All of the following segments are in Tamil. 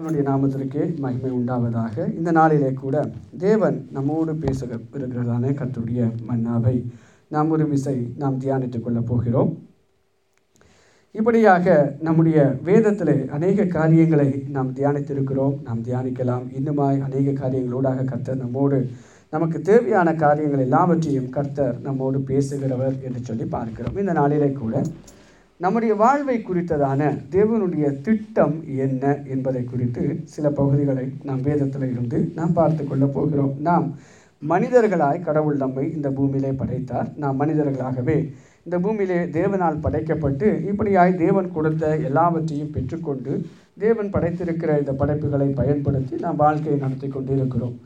அவனுடைய நாமத்திற்கே மகிமை உண்டாவதாக. இந்த நாளிலே கூட தேவன் நம்மோடு பேச இருக்கிறதான கத்துடைய மன்னாவை நாம் ஒரு விசை நாம் தியானித்துக் கொள்ளப் போகிறோம். இப்படியாக நம்முடைய வேதத்தில் அநேக காரியங்களை நாம் தியானித்திருக்கிறோம். நாம் தியானிக்கலாம். இன்னுமாய் அநேக காரியங்களோடாக கர்த்தர் நம்மோடு நமக்கு தேவையான காரியங்கள் எல்லாவற்றையும் கர்த்தர் நம்மோடு பேசுகிறவர் என்று சொல்லி பார்க்கிறோம். இந்த நாளிலே கூட நம்முடைய வாழ்வை குறித்ததான தேவனுடைய திட்டம் என்ன என்பதை குறித்து சில பகுதிகளை நாம் வேதத்தில் இருந்து நாம் பார்த்து கொள்ளப் போகிறோம். நாம் மனிதர்களாய் கடவுள் நம்மை இந்த பூமியிலே படைத்தார். நாம் மனிதர்களாகவே இந்த பூமியிலே தேவனால் படைக்கப்பட்டு இப்படியாய் தேவன் கொடுத்த எல்லாவற்றையும் பெற்றுக்கொண்டு தேவன் படைத்திருக்கிற இந்த படைப்புகளை பயன்படுத்தி நாம் வாழ்க்கையை நடத்தி கொண்டு இருக்கிறோம்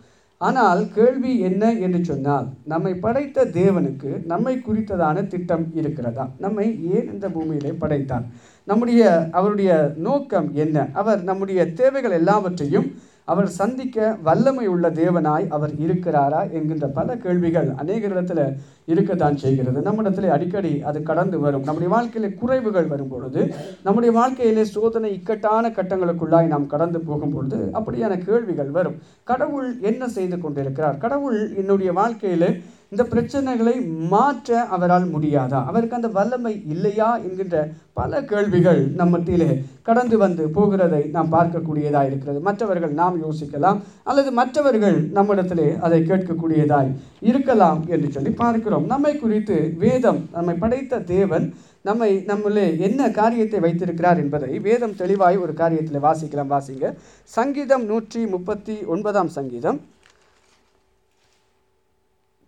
ஆனால் கேள்வி என்ன என்று சொன்னால் நம்மை படைத்த தேவனுக்கு நம்மை குறித்ததான திட்டம் இருக்கிறதா? நம்மை ஏன் இந்த பூமியிலே படைத்தார் நம்முடைய அவருடைய நோக்கம் என்ன? அவர் நம்முடைய தேவைகள் எல்லாவற்றையும் அவர் சந்திக்க வல்லமை உள்ள தேவனாய் அவர் இருக்கிறாரா என்கின்ற பல கேள்விகள் அநேக இடத்துல இருக்கத்தான் செய்கிறது. நம்மிடத்தில் அடிக்கடி அது கடந்து வரும். நம்முடைய வாழ்க்கையில குறைவுகள் வரும் பொழுது நம்முடைய வாழ்க்கையிலே சோதனை இக்கட்டான கட்டங்களுக்குள்ளாய் நாம் கடந்து போகும் பொழுது அப்படியான கேள்விகள் வரும். கடவுள் என்ன செய்து கொண்டிருக்கிறார்? கடவுள் என்னுடைய வாழ்க்கையிலே இந்த பிரச்சனைகளை மாற்ற அவரால் முடியாதா? அவருக்கு அந்த வல்லமை இல்லையா என்கின்ற பல கேள்விகள் நம்ம மத்தியிலே கடந்து வந்து போகிறதை நாம் பார்க்கக்கூடியதாக இருக்கிறது. மற்றவர்கள் நாம் யோசிக்கலாம் அல்லது மற்றவர்கள் நம்மிடத்திலே அதை கேட்கக்கூடியதாய் இருக்கலாம் என்று சொல்லி பார்க்கிறோம். நம்மை குறித்து வேதம் நம்மை படைத்த தேவன் நம்மை நம்மளே என்ன காரியத்தை வைத்திருக்கிறார் என்பதை வேதம் தெளிவாய் ஒரு காரியத்தில் வாசிக்கலாம் வாசிங்க. சங்கீதம் நூற்றி முப்பத்தி ஒன்பதாம் சங்கீதம்.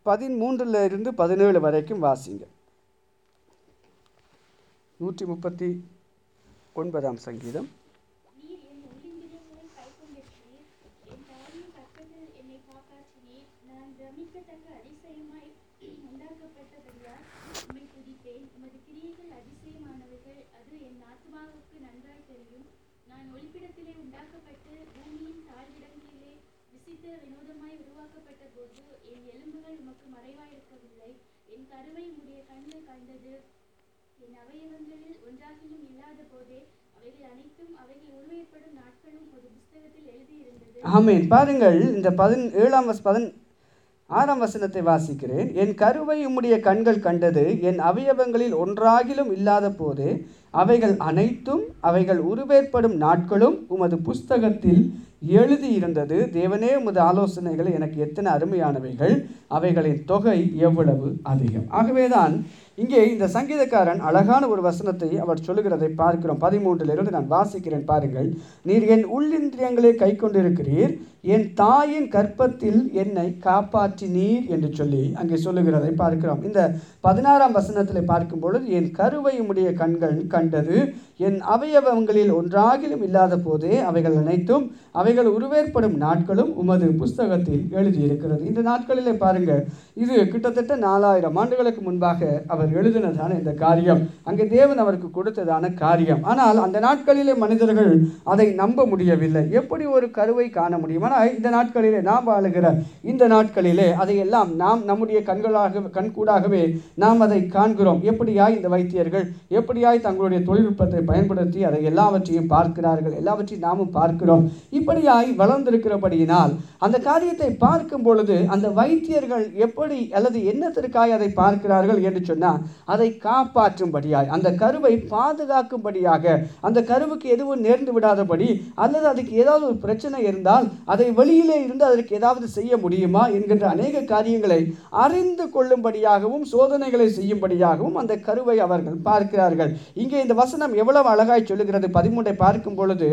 பதிமூன்றில் இருந்து பதினேழு வரைக்கும் வாசிங்க. நூற்றி முப்பத்தி ஒன்பதாம் சங்கீதம் நீர் என் உள்ளிந்திரியங்களை கைக்கொண்டிருக்கிறீர். என் தாயின் கற்பத்தில் என்னை காப்பாற்றினீர். நான் பிரமிக்கத்தக்க அதிசயமாய் உண்டாக்கப்பட்டபடியால் உம்மை துதிப்பேன். உமது கிரியைகள் அதிசயமானவைகள். அது என் ஆத்துமாவுக்கு நன்றாய் தெரியும். நான் ஒளிப்பிடத்திலே உண்டாக்கப்பட்டு பூமியின் தாழ்விடங்களிலே விசித்திர வினோதமாய் உருவாக்கப்பட்டபோது என் எலும்புகள் உமக்கு மறைவாயிருக்கவில்லை. என் கருவை உம்முடைய கண்கள் கண்டது. என் அவயவங்களில் இல்லாத போதே அவைகள் அனைத்தும் அவைகள் உருவேற்படும் நாட்களும் ஒரு புஸ்தகத்தில் எழுதியிருந்தது. ஆமேன். பாருங்கள் இந்த பதின் ஏழாம் வஸ் பதின் ஆறாம் வசனத்தை வாசிக்கிறேன். என் கருவை உம்முடைய கண்கள் கண்டது என் அவயவங்களில் ஒன்றாகிலும் இல்லாத போது அவைகள் அனைத்தும் அவைகள் உருவேற்படும் நாட்களும் உமது புஸ்தகத்தில் எழுதியிருந்தது. தேவனே உமது ஆலோசனைகள் எனக்கு எத்தனை அருமையானவைகள் அவைகளின் தொகை எவ்வளவு அதிகம்? ஆகவேதான் இங்கே இந்த சங்கீதக்காரன் அழகான ஒரு வசனத்தை அவர் சொல்லுகிறதை பார்க்கிறோம். பதிமூன்றிலிருந்து நான் வாசிக்கிறேன் பாருங்கள். நீர் என் உள்ளிந்திரியங்களை கை கொண்டிருக்கிறீர் என் தாயின் கற்பத்தில் என்னை காப்பாற்றினீர் என்று சொல்லி அங்கே சொல்லுகிறதை பார்க்கிறோம். இந்த பதினாறாம் வசனத்தில் பார்க்கும் பொழுது என் கருவை உடைய கண்கள் கண்டது என் அவயவங்களில் ஒன்றாகிலும் இல்லாத போதே அவைகள் அனைத்தும் அவைகள் உருவேற்படும் நாட்களும் உமது புஸ்தகத்தில் எழுதியிருக்கிறது. இந்த நாட்களிலே பாருங்கள் இது கிட்டத்தட்ட நாலாயிரம் ஆண்டுகளுக்கு முன்பாக அவர் எழுதினதான இந்த காரியம். அங்கே தேவன் அவருக்கு கொடுத்ததான காரியம். ஆனால் அந்த நாட்களிலே மனிதர்கள் அதை நம்ப முடியவில்லை. எப்படி ஒரு கருவை காண முடியும்? ஆனால் இந்த நாட்களிலே நாம் வாழுகிற இந்த நாட்களிலே அதையெல்லாம் நாம் நம்முடைய கண்களாக கண்கூடாகவே நாம் அதை காண்கிறோம். எப்படியாய் இந்த வைத்தியர்கள் எப்படியாய் தங்களுடைய தொழில்நுட்பத்தை பயன்படுத்தி அதை எல்லாவற்றையும் பார்க்கிறார்கள் எல்லாவற்றையும் நாமும் பார்க்கிறோம். இப்படியாய் வளர்ந்திருக்கிறபடியினால் அந்த காரியத்தை பார்க்கும் பொழுது அந்த வைத்தியர்கள் எப்படி அல்லது என்னத்திற்காய் அதை பார்க்கிறார்கள் என்று சொன்னால் அதை காப்பாற்றும்படியாய் அந்த கருவை பாதுகாக்கும்படியாக அந்த கருவுக்கு எதுவும் நேர்ந்து விடாதபடி அல்லது அதுக்கு ஏதாவது ஒரு பிரச்சனை இருந்தால் அதை வெளியிலே இருந்து அதற்கு ஏதாவது செய்ய முடியுமா என்கின்ற அநேக காரியங்களை அறிந்து கொள்ளும்படியாகவும் சோதனைகளை செய்யும்படியாகவும் அந்த கருவை அவர்கள் பார்க்கிறார்கள். இங்கே இந்த வசனம் எவ்வளவு அழகாய் சொல்லுகிறது. பதிமூன்றை பார்க்கும் பொழுது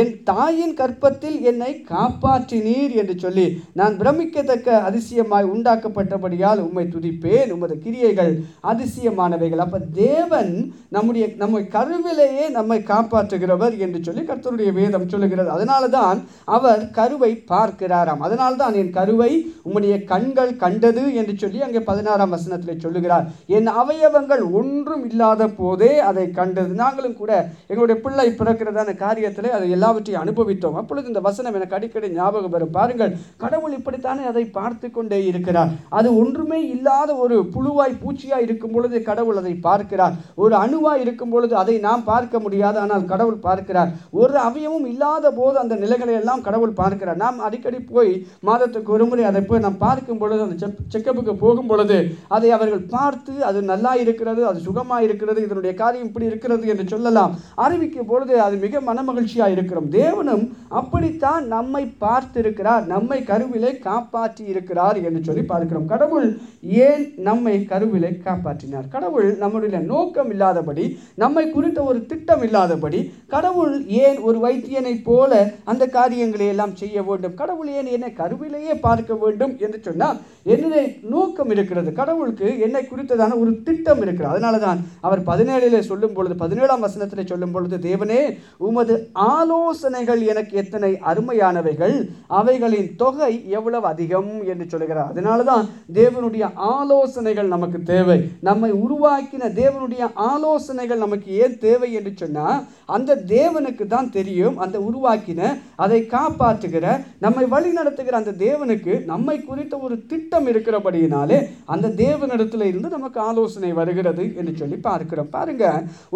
என் தாயின் கற்பத்தில் என்னை காப்பாற்றினீர் என்று சொல்லி நான் பிரமிக்கத்தக்க அதிசயமாய் உண்டாக்கப்பட்டபடியால் உம்மை துதிப்பேன். உமது கிரியைகள் அதிசயமானவைகள். அப்ப தேவன் நம்முடைய நம்மை கருவிலேயே நம்மை காப்பாற்றுகிறவர் என்று சொல்லி கர்த்தருடைய வேதம் சொல்லுகிறது. அதனால தான் அவர் கரு கருவை பார்க்கிறாராம். அதனால் தான் என் கருவை உம்முடைய கண்கள் கண்டது என்று சொல்லி அங்கே பதினாறாம் வசனத்தில் சொல்லுகிறார். என் அவயவங்கள் ஒன்றும் இல்லாத போதே அதை கண்டது. நாங்களும் கூட எங்களுடைய பிள்ளை பிறக்கிறதான காரியத்தில் அதை எல்லாவற்றையும் அனுபவித்தோம். அப்பொழுது இந்த வசனம் எனக்கு அடிக்கடி ஞாபகம் வரும். பாருங்கள் கடவுள் இப்படித்தானே அதை பார்த்து கொண்டே இருக்கிறார். அது ஒன்றுமே இல்லாத ஒரு புழுவாய் பூச்சியாய் இருக்கும் பொழுது கடவுள் அதை பார்க்கிறார். ஒரு அணுவாய் இருக்கும் பொழுது அதை நாம் பார்க்க முடியாது. ஆனால் கடவுள் பார்க்கிறார். ஒரு அவயமும் இல்லாத போது அந்த நிலைகளை எல்லாம் கடவுள் பார்க்கிறார். நாம் அடிக்கடி போய் மாதத்துக்கு ஒரு முறை அதை போய் நாம் பார்க்கும் பொழுது அந்த செக் செக்கப்புக்கு போகும் பொழுது அதை அவர்கள் பார்த்து அது நல்லா இருக்கிறது அது சுகமாக இருக்கிறது இதனுடைய காரியம் இப்படி இருக்கிறது என்று சொல்லலாம். அறிவிக்கும் பொழுது அது மிக மனமகிழ்ச்சியாக இருக்கிறோம். தேவனும் அப்படித்தான் நம்மை பார்த்திருக்கிறார் நம்மை கருவிலே காப்பாற்றி இருக்கிறார் என்று சொல்லி பார்க்கிறோம். கடவுள் ஏன் நம்மை கருவிலே காப்பாற்றினார்? கடவுள் நம்முடைய நோக்கம் இல்லாதபடி நம்மை குறித்த ஒரு திட்டம் இல்லாதபடி கடவுள் ஏன் ஒரு வைத்தியனை போல அந்த காரியங்களை எல்லாம் செய்ய வேண்டும். கடவுள் ஏன் என்னை கருவிலேயே பார்க்க வேண்டும் என்று சொன்னால் என்னுடைய நோக்கம் இருக்கிறது. கடவுளுக்கு என்னை குறித்ததான ஒரு திட்டம் இருக்கிறது. அதனால தான் அவர் பதினேழிலே சொல்லும் பொழுது பதினேழாம் வசனத்திலே சொல்லும் பொழுது தேவனே உமது ஆலோசனைகள் எனக்கு எத்தனை அருமையானவைகள் அவைகளின் தொகை எவ்வளவு அதிகம் என்று சொல்கிறார் அதனால தான் தேவனுடைய ஆலோசனைகள் நமக்கு தேவை. நம்மை உருவாக்கின தேவனுடைய ஆலோசனைகள் நமக்கு ஏன் தேவை என்று சொன்னால் அந்த தேவனுக்கு தான் தெரியும். அந்த உருவாக்கின அதை காப்பாற்றுகிற நம்மை வழி நடத்துகிற அந்த தேவனுக்கு நம்மை குறித்த ஒரு திட்டம் இருக்கிறபடியினாலே அந்த தேவனிடத்துல இருந்து நமக்கு ஆலோசனை வருகிறது என்று சொல்லி பார்க்கிறோம். பாருங்க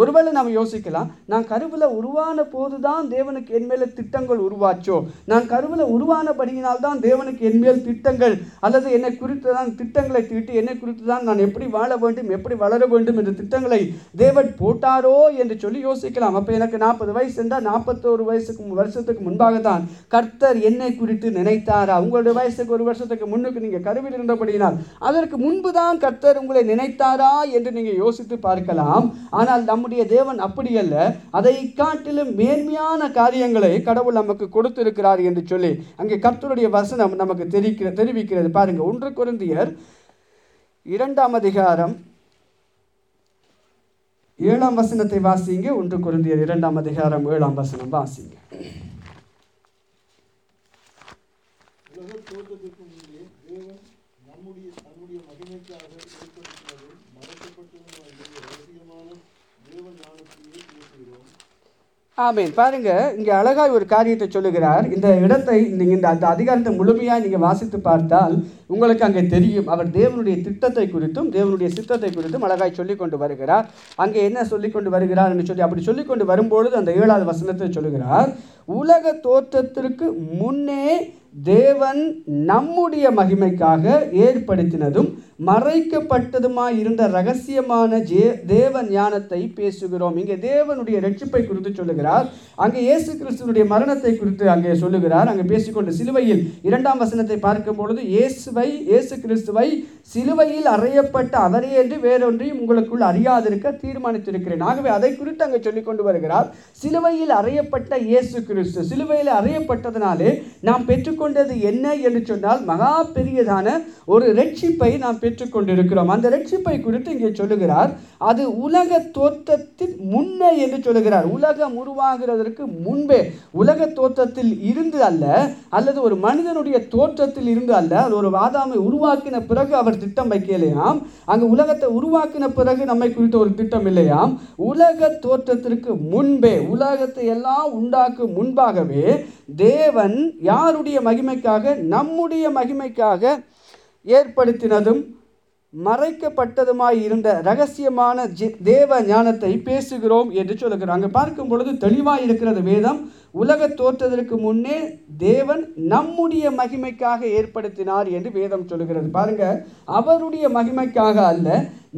ஒருவேளை நாம் யோசிக்கலாம் நான் கருவில் உருவான போதுதான் தேவனுக்கு என்மேல திட்டங்கள் உருவாச்சோ? நான் கருவில் உருவானபடியினால் தான் தேவனுக்கு என் மேல் திட்டங்கள் அல்லது என்னை குறித்து தான் திட்டங்களை தீட்டு என்னை குறித்து தான் நான் எப்படி வாழ வேண்டும் எப்படி வளர வேண்டும் என்ற திட்டங்களை தேவன் போட்டாரோ என்று சொல்லி யோசிக்கலாம். அப்போ எனக்கு நாற்பது வயசு இருந்தால் நாற்பத்தோரு வயசுக்கு வருஷத்துக்கு முன்பாக தான் கர்த்தர் என்னை குறித்து நினைத்தாரா? உங்களுடைய வயசுக்கு ஒரு வருஷத்துக்கு முன்னுக்கு நீங்கள் கருவில் இருந்தபடியினால் அதற்கு முன்பு தான் கர்த்தர் உங்களை நினைத்தாரா என்று நீங்கள் யோசித்து பார்க்கலாம். ஆனால் நம்முடைய தேவன் அப்படி அல்ல. அதை காட்டிலும் மேன்மையான காரியங்களை கடவுள் நமக்கு கொடுத்திருக்கிறார் என்று சொல்லி அங்கே கர்த்தருடைய வசனம் நமக்கு தெரிவிக்கிற தெரிவிக்கிறது. பாருங்கள் ஒன்று குருந்தியர் இரண்டாம் அதிகாரம் ஏழாம் வசனத்தை வாசிங்க. ஒன்று குருந்தியர் இரண்டாம் அதிகாரம் ஏழாம் வசனம் வாசிங்க. உலகத் தோற்றத்திற்கு முன்பே தேவன் நம்முடைய தன்னுடைய மகிமைக்காக ஏற்படுத்தினதும் மறைக்கப்பட்டதும் ரகசியமான தேவ ஞானத்தையே பேசுகிறோம். ஆமேன். பாருங்க இங்க அழகாய் ஒரு காரியத்தை சொல்லுகிறார். இந்த இடத்தை இந்த அந்த அதிகாரத்தை முழுமையாக நீங்க வாசித்து பார்த்தால் உங்களுக்கு அங்கே தெரியும். அவர் தேவனுடைய திட்டத்தை குறித்தும் தேவனுடைய சித்தத்தை குறித்தும் அழகாய் சொல்லி கொண்டு வருகிறார். அங்கே என்ன சொல்லி கொண்டு வருகிறார் என்று சொல்லி அப்படி சொல்லி கொண்டு வரும்பொழுது அந்த ஏழாவது வசனத்தை சொல்லுகிறார் உலக தோற்றத்திற்கு முன்னே தேவன் நம்முடைய மகிமைக்காக ஏற்படுத்தினதும் மறைக்கப்பட்டதுமாய் இருந்த ரகசியமான ஜே தேவ ஞானத்தை பேசுகிறோம். இங்கே தேவனுடைய ரட்சிப்பை குறித்து சொல்லுகிறார். அங்கே இயேசு கிறிஸ்துவனுடைய மரணத்தை குறித்து அங்கே சொல்லுகிறார். அங்கே பேசிக்கொண்டு சிலுவையில் இரண்டாம் வசனத்தை பார்க்கும் பொழுது இயேசு இயேசுவை இயேசு கிறிஸ்துவை சிலுவையில் அறையப்பட்ட அவரே என்று வேறொன்றையும் உங்களுக்குள் அறியாதிருக்க தீர்மானித்திருக்கிறேன். ஆகவே அதை குறித்து அங்கே சொல்லிக் கொண்டு வருகிறார். சிலுவையில் அறையப்பட்ட இயேசு கிறிஸ்து சிலுவையில் அறையப்பட்டதனாலே நாம் பெற்றுக்கொண்டது என்ன என்று சொன்னால் மகா பெரியதான ஒரு ரட்சிப்பை நாம் பெற்றுக்கொண்டிருக்கிறோம். அந்த ரட்சிப்பை குறித்து இங்கே சொல்லுகிறார். அது உலக தோற்றத்தின் முன்னே என்று சொல்லுகிறார். உலகம் உருவாகிறதற்கு முன்பே உலக தோற்றத்தில் இருந்து அல்ல அல்லது ஒரு மனிதனுடைய தோற்றத்தில் இருந்து அல்ல அது ஒரு வாதாமை உருவாக்கின பிறகு அவர் திட்டம் வைக்கலையாம்? அங்கு உலகத்தை உருவாக்கின பிறகு நம்மை குறித்த ஒரு திட்டம் இல்லையாம்? உலக தோற்றத்திற்கு முன்பே உலகத்தை எல்லாம் உண்டாக்கும் முன்பாகவே தேவன் யாருடைய மகிமைக்காக நம்முடைய மகிமைக்காக ஏற்படுத்தினதும் மறைக்கப்பட்டதுமாய் இருந்த ரகசியமான தேவ ஞானத்தை பேசுகிறோம் என்று சொல்லுகிறோம் அங்கே பார்க்கும் பொழுது தெளிவாக இருக்கிறது வேதம் உலக தோற்றதற்கு முன்னே தேவன் நம்முடைய மகிமைக்காக ஏற்படுத்தினார் என்று வேதம் சொல்லுகிறது. பாருங்க அவருடைய மகிமைக்காக அல்ல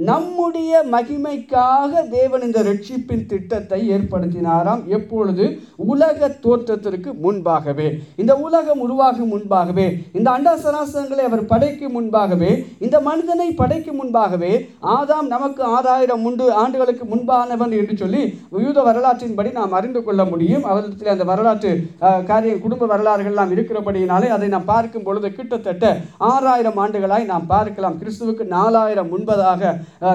நம்முடைய மகிமைக்காக தேவன் இந்த ரட்சிப்பின் திட்டத்தை ஏற்படுத்தினாராம் எப்பொழுது? உலக தோற்றத்திற்கு முன்பாகவே. இந்த உலகம் உருவாகும் முன்பாகவே இந்த அண்டசராசங்களை அவர் படைக்கும் முன்பாகவே இந்த மனிதனை படைக்கும் முன்பாகவே ஆதாம் நமக்கு ஆறாயிரம் உண்டு ஆண்டுகளுக்கு முன்பானவன் என்று சொல்லி யூத வரலாற்றின்படி நாம் அறிந்து கொள்ள முடியும். அவரிடத்தில் அந்த வரலாற்று காரியம் குடும்ப வரலாறுகள்லாம் இருக்கிறபடியினாலே அதை நாம் பார்க்கும் பொழுது கிட்டத்தட்ட ஆறாயிரம் ஆண்டுகளாய் நாம் பார்க்கலாம். கிறிஸ்துவுக்கு நாலாயிரம் முன்பதாக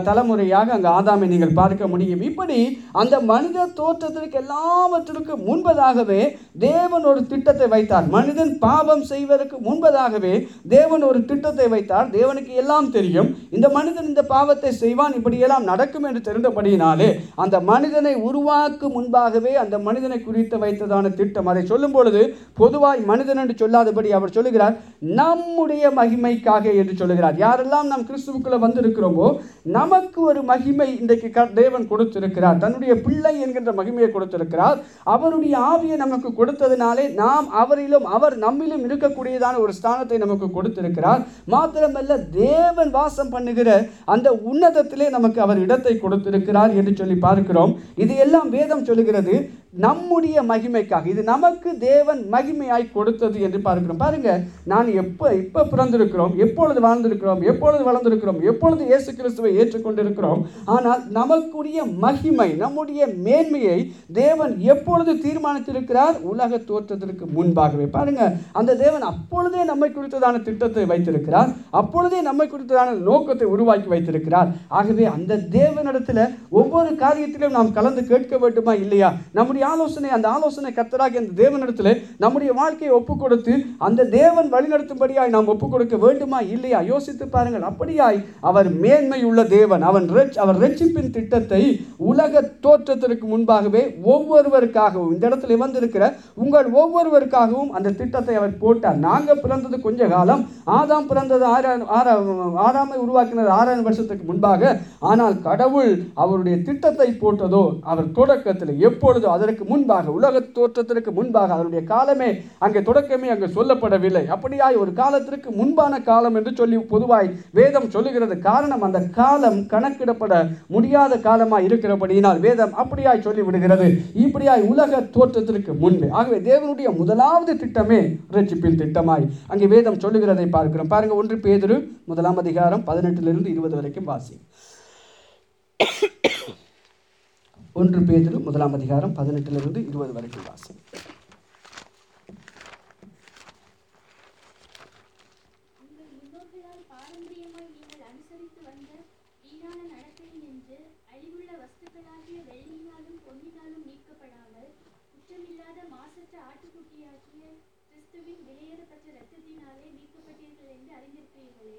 தலைமுறையாக அங்கு ஆதாமை நீங்கள் பார்க்க முடியும். இப்படி அந்த மனித தோற்றத்திற்கு எல்லாவற்றிற்கும் முன்பதாகவே தேவன் ஒரு திட்டத்தை வைத்தார். மனிதன் பாவம் செய்வதற்கு முன்பதாகவே தேவன் ஒரு திட்டத்தை வைத்தார். தேவனுக்கு எல்லாம் தெரியும். இந்த மனிதன் இந்த பாவத்தை செய்வான் இப்படியெல்லாம் நடக்கும் என்று தெரிந்தபடியினாலே அந்த மனிதனை உருவாக்கும் முன்பாகவே அந்த மனிதனை குறித்து வைத்ததான குறித்ததான திட்டம். அதை சொல்லும் பொழுது பொதுவாய் மனிதன் என்று சொல்லாதபடி அவர் சொல்லுகிறார் நம்முடைய மகிமைக்காக என்று சொல்லுகிறார். யாரெல்லாம் நாம் கிறிஸ்துவுக்குள்ள வந்திருக்கிறோமோ நமக்கு ஒரு மகிமை இன்றைக்கு க- தேவன் கொடுத்திருக்கிறார். தன்னுடைய பிள்ளை என்கின்ற மகிமையை கொடுத்திருக்கிறார். அவருடைய ஆவியை நமக்கு கொடுத்ததினாலே நாம் அவரிலும் அவர் நம்மிலும் இருக்கக்கூடியதான ஒரு ஸ்தானத்தை நமக்கு கொடுத்திருக்கிறார். மாத்திரமல்ல தேவன் வாசம் பண்ணுகிற அந்த உன்னதத்திலே நமக்கு அவர் இடத்தை கொடுத்திருக்கிறார் என்று சொல்லி பார்க்கிறோம். இது எல்லாம் வேதம் சொல்லுகிறது நம்முடைய மகிமை மகிமைக்காக இது நமக்கு தேவன் மகிமையாய் கொடுத்தது என்று பார்க்கிறோம். பாருங்க நான் எப்போ எப்போ பிறந்திருக்கிறோம் எப்பொழுது வாழ்ந்திருக்கிறோம் எப்பொழுது வளர்ந்திருக்கிறோம் எப்பொழுது இயேசு கிறிஸ்துவை ஏற்றுக்கொண்டிருக்கிறோம். ஆனால் நமக்குரிய மகிமை நம்முடைய மேன்மையை தேவன் எப்பொழுது தீர்மானித்திருக்கிறார்? உலக தோற்றத்திற்கு முன்பாகவே. பாருங்க அந்த தேவன் அப்பொழுதே நம்மை குறித்ததான திட்டத்தை வைத்திருக்கிறார். அப்பொழுதே நம்மை குறித்ததான நோக்கத்தை உருவாக்கி வைத்திருக்கிறார். ஆகவே அந்த தேவனிடத்தில் ஒவ்வொரு காரியத்திலும் நாம் கலந்து கேட்க வேண்டுமா இல்லையா? நம்முடைய ஆலோசனை அந்த ஆலோசனை கத்தராகி அந்த தேவனிடத்தில் நம்முடைய வாழ்க்கையை ஒப்பு கொடுத்து அந்த தேவன் வழிநடத்தும்படியாய் நாம் ஒப்பு கொடுக்க வேண்டுமா? இல்லையா? யோசித்து பாருங்கள். அப்படியாய் அவர் மேன்மை உள்ள தேவன். அவன் ரெச்- அவர் ரட்சிப்பின் திட்டத்தை உலக தோற்றத்திற்கு முன்பாகவே ஒவ்வொருவருக்காகவும் இந்த இடத்துல வந்திருக்கிற உங்கள் ஒவ்வொருவருக்காகவும் அந்த திட்டத்தை அவர் போட்டார். நாங்கள் பிறந்தது கொஞ்ச காலம். ஆதாம் பிறந்தது ஆறாம் ஆறாம் ஆறாமை உருவாக்கினது ஆறாயிரம் வருஷத்துக்கு முன்பாக. ஆனால் கடவுள் அவருடைய திட்டத்தை போட்டதோ அவர் தொடக்கத்தில் எப்பொழுதோ அதற்கு முன்பாக உலகத்தோ தோற்றத்திற்கு முன்பாக அதனுடைய காலமே அங்கே தொடக்கமே அங்கே சொல்லப்படவில்லை. அப்படியாய் ஒரு காலத்திற்கு முன்பான காலம் என்று சொல்லி பொதுவாய் வேதம் சொல்லுகிறது. காரணம் அந்த காலம் கணக்கிடப்பட முடியாத காலமாக இருக்கிறபடியினால் வேதம் அப்படியாய் சொல்லிவிடுகிறது. இப்படியாய் உலக தோற்றத்திற்கு முன்பே. ஆகவே தேவனுடைய முதலாவது திட்டமே ரட்சிப்பின் திட்டமாய் அங்கே வேதம் சொல்லுகிறதை பார்க்கிறோம். பாருங்க ஒன்று பேதிரு முதலாம் அதிகாரம் பதினெட்டிலிருந்து இருபது வரைக்கும் வாசி. ஒன்று பேதுரு முதலாம் அதிகாரம் பதினெட்டிலிருந்து இருபது வரைக்கும் வாசி பாரம்பரியமாய் நீங்கள் அனுசரித்து வந்த அழிவுள்ள வஸ்துக்களாகிய நீக்கப்படாமல் குற்றமில்லாத மாசற்ற கிறிஸ்துவின் என்று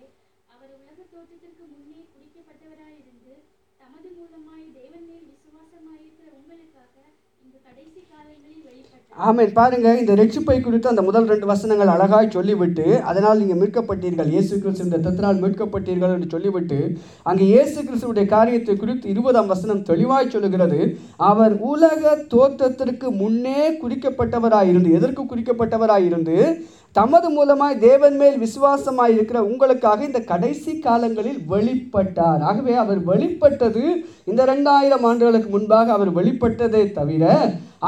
அவர் உலக தோற்றத்திற்கு முன்னே குறிக்கப்பட்டவராயிருந்து தமது மூலமாய் தேவன் மேல் விசுவாசமாயிருக்கிற உங்களுக்காக இந்த கடைசி காலங்களில் பாருங்க இந்த ரட்சிப்பை குறித்து அந்த முதல் ரெண்டு வசனங்கள் அழகாய் சொல்லிவிட்டு அதனால் நீங்கள் மீட்கப்பட்டீர்கள். இயேசு கிறிஸ்து இந்த தத்தினால் மீட்கப்பட்டீர்கள் என்று சொல்லிவிட்டு அங்கே இயேசு கிறிஸ்துவுடைய காரியத்தை குறித்து இருபதாம் வசனம் தெளிவாய் சொல்லுகிறது. அவர் உலக தோற்றத்திற்கு முன்னே குறிக்கப்பட்டவராயிருந்து எதற்கு குறிக்கப்பட்டவராயிருந்து? தமது மூலமாய் தேவன் மேல் விசுவாசமாய் இருக்கிற உங்களுக்காக இந்த கடைசி காலங்களில் வெளிப்பட்டார். ஆகவே அவர் வெளிப்பட்டது இந்த ரெண்டாயிரம் ஆண்டுகளுக்கு முன்பாக அவர் வெளிப்பட்டதே தவிர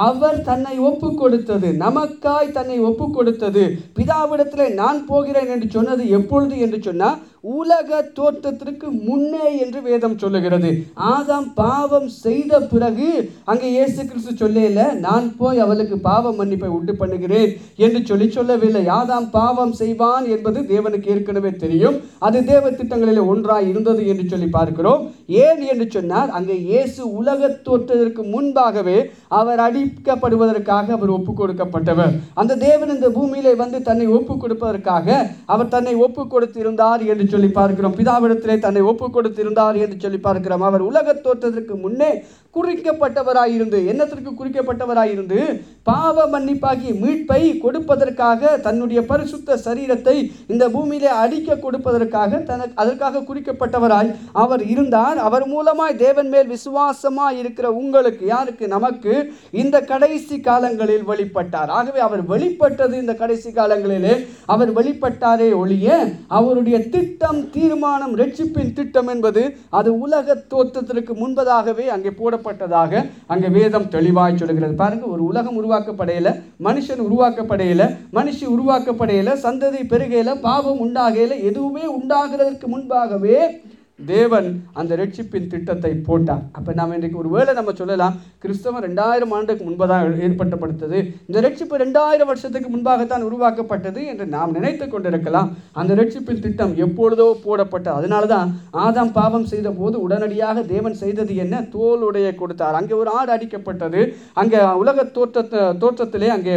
அவர் தன்னை ஒப்பு கொடுத்தது நமக்காய் தன்னை ஒப்பு கொடுத்தது பிதாவிடத்தில் நான் போகிறேன் என்று சொன்னது எப்பொழுது என்று சொன்னால் உலக தோற்றத்திற்கு முன்னே என்று வேதம் சொல்லுகிறது. ஆதாம் பாவம் செய்த பிறகு அங்கே இயேசு கிறிஸ்து சொல்லல நான் போய் அவளுக்கு பாவ மன்னிப்பை உண்டு பண்ணுகிறேன் என்று சொல்லி சொல்லவில்லை. ஆதாம் பாவம் செய்வான் என்பது தேவனுக்கு ஏற்கனவே தெரியும். அது தேவ திட்டங்களில் ஒன்றாய் இருந்தது என்று சொல்லி பார்க்கிறோம். ஏன் என்று சொன்னால் அங்கே இயேசு உலக தோற்றத்திற்கு முன்பாகவே அவர் அடிக்கப்படுவதற்காக அவர் ஒப்பு கொடுக்கப்பட்டவர். அந்த தேவன் இந்த பூமியிலே வந்து தன்னை ஒப்பு கொடுப்பதற்காக அவர் தன்னை ஒப்பு கொடுத்திருந்தார் என்று சொல்லி பார்க்கிறோம். பிதாவிடத்திலே தன்னை ஒப்பு கொடுத்திருந்தார் என்று சொல்லி பார்க்கிறோம். அவர் உலக தோற்றத்திற்கு முன்னே குறிக்கப்பட்டவராயிருந்து என்னத்திற்கு குறிக்கப்பட்டவராயிருந்து பாவ மன்னிப்பாகி மீட்பை கொடுப்பதற்காக தன்னுடைய பரிசுத்த சரீரத்தை இந்த பூமியிலே அடிக்க கொடுப்பதற்காக தனக்கு அதற்காக குறிக்கப்பட்டவராய் அவர் இருந்தார். அவர் மூலமாய் தேவன் மேல் விசுவாசமாய் இருக்கிற உங்களுக்கு யாருக்கு? நமக்கு இந்த கடைசி காலங்களில் வெளிப்பட்டார். ஆகவே அவர் வெளிப்பட்டது இந்த கடைசி காலங்களிலே. அவர் வெளிப்பட்டாரே ஒழிய அவருடைய திட்ட திட்டம் தீர்மானம் ரட்சிப்பின் திட்டம் என்பது அது உலக தோற்றத்திற்கு முன்பதாகவே அங்கே போடப்பட்டதாக அங்கே வேதம் தெளிவாய் சொல்கிறது பாருங்க ஒரு உலகம் உருவாக்கப்படையில மனுஷன் உருவாக்கப்படையில மனுஷி உருவாக்கப்படையில சந்ததி பெருகையில பாவம் உண்டாகையில எதுவுமே உண்டாகிறதுக்கு முன்பாகவே தேவன் அந்த ரட்சிப்பின் திட்டத்தை போட்டார். அப்போ நாம் இன்றைக்கு ஒரு வேளை நம்ம சொல்லலாம் கிறிஸ்தவம் ரெண்டாயிரம் ஆண்டுக்கு முன்பதாக ஏற்பட்டப்படுத்தது இந்த ரட்சிப்பு ரெண்டாயிரம் வருஷத்துக்கு முன்பாகத்தான் உருவாக்கப்பட்டது என்று நாம் நினைத்து கொண்டிருக்கலாம். அந்த ரட்சிப்பின் திட்டம் எப்பொழுதோ போடப்பட்டது அதனால தான் ஆதாம் பாவம் செய்த போது உடனடியாக தேவன் செய்தது என்ன? தோலுடைய கொடுத்தார். அங்கே ஒரு ஆடு அடிக்கப்பட்டது. அங்கே உலக தோற்றத்தை தோற்றத்திலே அங்கே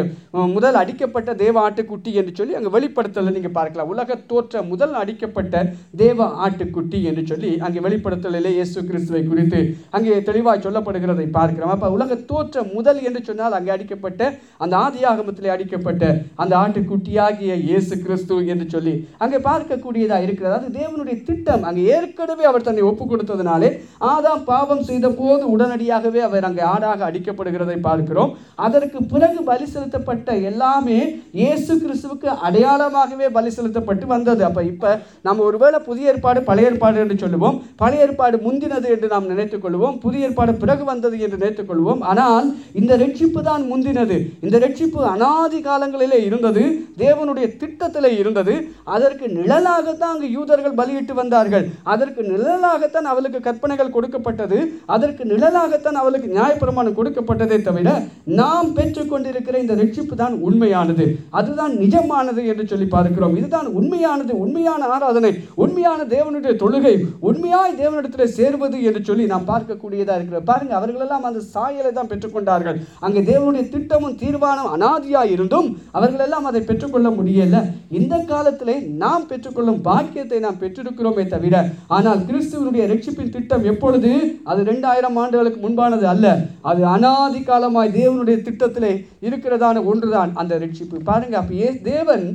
முதல் அடிக்கப்பட்ட தேவ ஆட்டுக்குட்டி என்று சொல்லி அங்கே வெளிப்படுத்தலை நீங்கள் பார்க்கலாம். உலக தோற்ற முதல் அடிக்கப்பட்ட தேவ ஆட்டுக்குட்டி என்று சொல்லி அங்கே வெளிப்படுத்தலிலே இயேசு கிறிஸ்துவை குறித்து அங்கே தெளிவாய் சொல்லப்படுகிறதை பார்க்கிறோம். அப்போ உலக தோற்ற முதல் என்று சொன்னால் அங்கே அடிக்கப்பட்ட அந்த ஆதியாகமத்திலே அடிக்கப்பட்ட அந்த ஆட்டுக்குட்டியாகிய இயேசு கிறிஸ்து என்று சொல்லி அங்கே பார்க்கக்கூடியதாக இருக்கிறது. அது தேவனுடைய திட்டம் அங்கே ஏற்கனவே அவர் தன்னை ஒப்பு கொடுத்ததுனாலே ஆதாம் பாவம் செய்த போது உடனடியாகவே அவர் அங்கே ஆடாக அடிக்கப்படுகிறதை பார்க்கிறோம். அதற்கு பிறகு பலி செலுத்தப்பட்ட எல்லாமே இயேசு கிறிஸ்துவுக்கு அடையாளமாகவே பலி செலுத்தப்பட்டு வந்தது. அப்போ இப்போ நம்ம ஒருவேளை புதிய ஏற்பாடு பழைய ஏற்பாடு என்று சொல்லுவோம். பழைய ஏற்பாடு முந்தினது என்று நாம் நினைத்துக் கொள்வோம். புதிய ஏற்பாடு பிறகு வந்தது என்று நினைத்துக் கொள்வோம். ஆனால் இந்த ரட்சிப்பு தான் முந்தினது. இந்த ரட்சிப்பு அனாதி காலங்களிலே இருந்தது. தேவனுடைய திட்டத்திலே இருந்தது. அதற்கு நிழலாகத்தான் அங்கு யூதர்கள் பலியிட்டு வந்தார்கள். அதற்கு நிழலாகத்தான் அவளுக்கு கற்பனைகள் கொடுக்கப்பட்டது. அதற்கு நிழலாகத்தான் அவளுக்கு நியாயப்பிரமாணம் கொடுக்கப்பட்டதே தவிர நாம் பெற்றுக்கொண்டிருக்கிற இந்த ரட்சிப்பு தான் உண்மையானது. அதுதான் நிஜமானது என்று சொல்லி பார்க்கிறோம். இதுதான் உண்மையானது. உண்மையான ஆராதனை. உண்மையான தேவனுடைய தொழுகை. உண்மையாய் தேவனிடத்தில் சேர்வது என்று சொல்லி நாம் பார்க்கக்கூடியதா இருக்கிறது. பாருங்க அவர்களெல்லாம் அந்த சாயலை தான் பெற்றுக்கொண்டார்கள். அங்கே தேவனுடைய திட்டமும் தீர்மானம் அனாதியாய் இருந்தும் அவர்களெல்லாம் அதை பெற்றுக்கொள்ள முடியல. இந்த காலத்தில் நாம் பெற்றுக்கொள்ளும் பாக்கியத்தை நாம் பெற்றிருக்கிறோமே தவிர ஆனால் கிறிஸ்துவனுடைய ரட்சிப்பின் திட்டம் எப்பொழுது? அது ரெண்டாயிரம் ஆண்டுகளுக்கு முன்பானது அல்ல. அது அனாதி காலமாய் தேவனுடைய திட்டத்திலே இருக்கிறதான ஒன்றுதான் அந்த ரட்சிப்பு. பாருங்க அப்போ ஏ தேவன்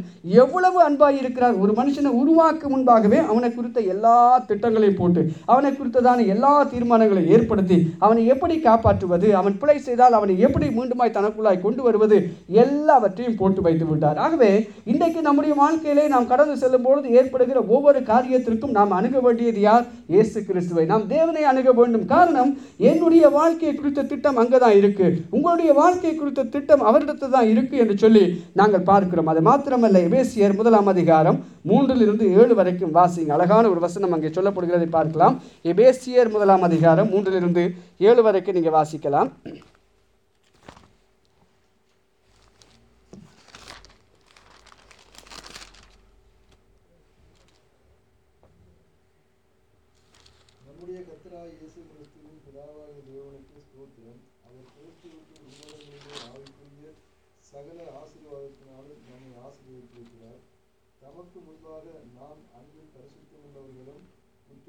எவ்வளவு அன்பாய் இருக்கிறார். ஒரு மனுஷனை உருவாக்க முன்பாகவே அவனை குறித்த எல்லா திட்டம் திட்டங்களை போட்டு அவனை குறித்ததான எல்லா தீர்மானங்களையும் ஏற்படுத்தி அவனை எப்படி காப்பாற்றுவது அவன் பிழை செய்தால் அவனை எப்படி மீண்டுமாய் தனக்குள்ளாய் கொண்டு வருவது எல்லாவற்றையும் போட்டு வைத்து விட்டார். ஆகவே இன்றைக்கு நம்முடைய வாழ்க்கையிலே நாம் கடந்து செல்லும் பொழுது ஏற்படுகிற ஒவ்வொரு காரியத்திற்கும் நாம் அணுக வேண்டியது யார்? இயேசு கிறிஸ்துவை. நாம் தேவனை அணுக வேண்டும். காரணம் என்னுடைய வாழ்க்கையை குறித்த திட்டம் அங்கே தான் இருக்கு. உங்களுடைய வாழ்க்கை குறித்த திட்டம் அவரிடத்தில் தான் இருக்கு என்று சொல்லி நாங்கள் பார்க்கிறோம். அது மாத்திரமல்ல எபேசியர் முதலாம் அதிகாரம் மூன்றிலிருந்து ஏழு வரைக்கும் வாசிங்க. அழகான ஒரு வசனம் அங்கே சொல்ல சொல்லப்படுகிறதை பார்க்கலாம். எபேசியர் முதலாம் அதிகாரம் மூன்றிலிருந்து ஏழு வரைக்கும் நீங்கள் வாசிக்கலாம். சகல ஆசீர்வாதத்தினாலும் நம்மை ஆசீர்வதித்திருக்கிறார். தமக்கு முன்பாக நாம்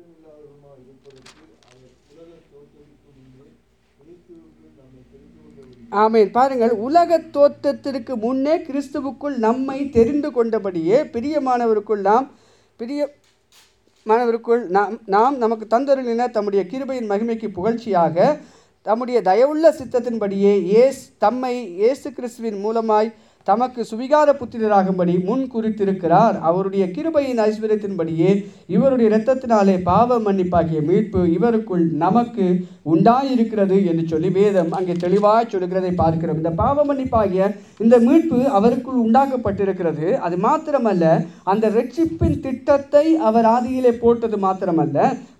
குற்றமில்லாதவருமாய் இருப்பதற்கு அவர் உலக தோற்றத்திற்கு பாருங்கள் உலக தோற்றத்திற்கு முன்னே கிறிஸ்துவுக்குள் நம்மை தெரிந்து கொண்டபடியே பிரியமானவருக்குள் நாம் பிரிய மாணவருக்குள் நாம் நாம் நமக்கு தந்தருளின தம்முடைய கிருபையின் மகிமைக்கு புகழ்ச்சியாக தம்முடைய தயவுள்ள சித்தத்தின்படியே ஏஸ் தம்மை இயேசு கிறிஸ்துவின் மூலமாய் தமக்கு சுவிகார புத்திரராகும்படி முன் குறித்திருக்கிறார் அவருடைய கிருபையின் ஐஸ்வர்யத்தின்படியே இவருடைய இரத்தத்தினாலே பாவ மன்னிப்பாகிய மீட்பு இவருக்குள் நமக்கு உண்டாயிருக்கிறது என்று சொல்லி வேதம் அங்கே தெளிவாய் சொல்கிறதை பார்க்கிறோம். இந்த பாவ மன்னிப்பாகிய இந்த மீட்பு அவருக்குள் உண்டாக்கப்பட்டிருக்கிறது. அது மாத்திரமல்ல அந்த ரட்சிப்பின் திட்டத்தை அவர் ஆதியிலே போட்டது மாத்திரமல்ல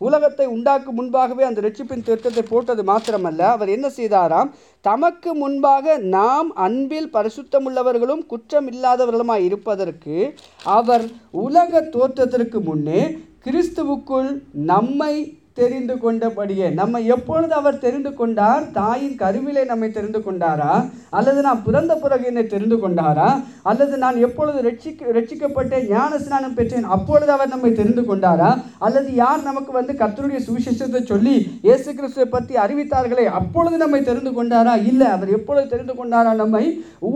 உலகத்தை உண்டாக்கும் முன்பாகவே அந்த ரட்சிப்பின் திட்டத்தை போட்டது மாத்திரமல்ல. அவர் என்ன செய்தாராம்? தமக்கு முன்பாக நாம் அன்பில் பரிசுத்தமுள்ளவர்களும் குற்றமில்லாதவர்களுமாய் இருப்பதற்கு அவர் உலக தோற்றத்திற்கு முன்னே கிறிஸ்துவுக்குள் நம்மை தெரிந்து கொண்டபடியே. நம்ம எப்பொழுது அவர் தெரிந்து கொண்டார்? தாயின் கருவிலே நம்மை தெரிந்து கொண்டாரா? அல்லது நான் பிறந்த பிறகு என்னை தெரிந்து கொண்டாரா? அல்லது நான் எப்பொழுது ரட்சிக்க ரட்சிக்கப்பட்டேன் ஞான ஸ்நானம் பெற்றேன் அப்பொழுது அவர் நம்மை தெரிந்து கொண்டாரா? அல்லது யார் நமக்கு வந்து கத்தருடைய சுவிசேஷத்தை சொல்லி இயேசு கிறிஸ்துவை பற்றி அறிவித்தார்களே அப்பொழுது நம்மை தெரிந்து கொண்டாரா? இல்லை அவர் எப்பொழுது தெரிந்து கொண்டாரா? நம்மை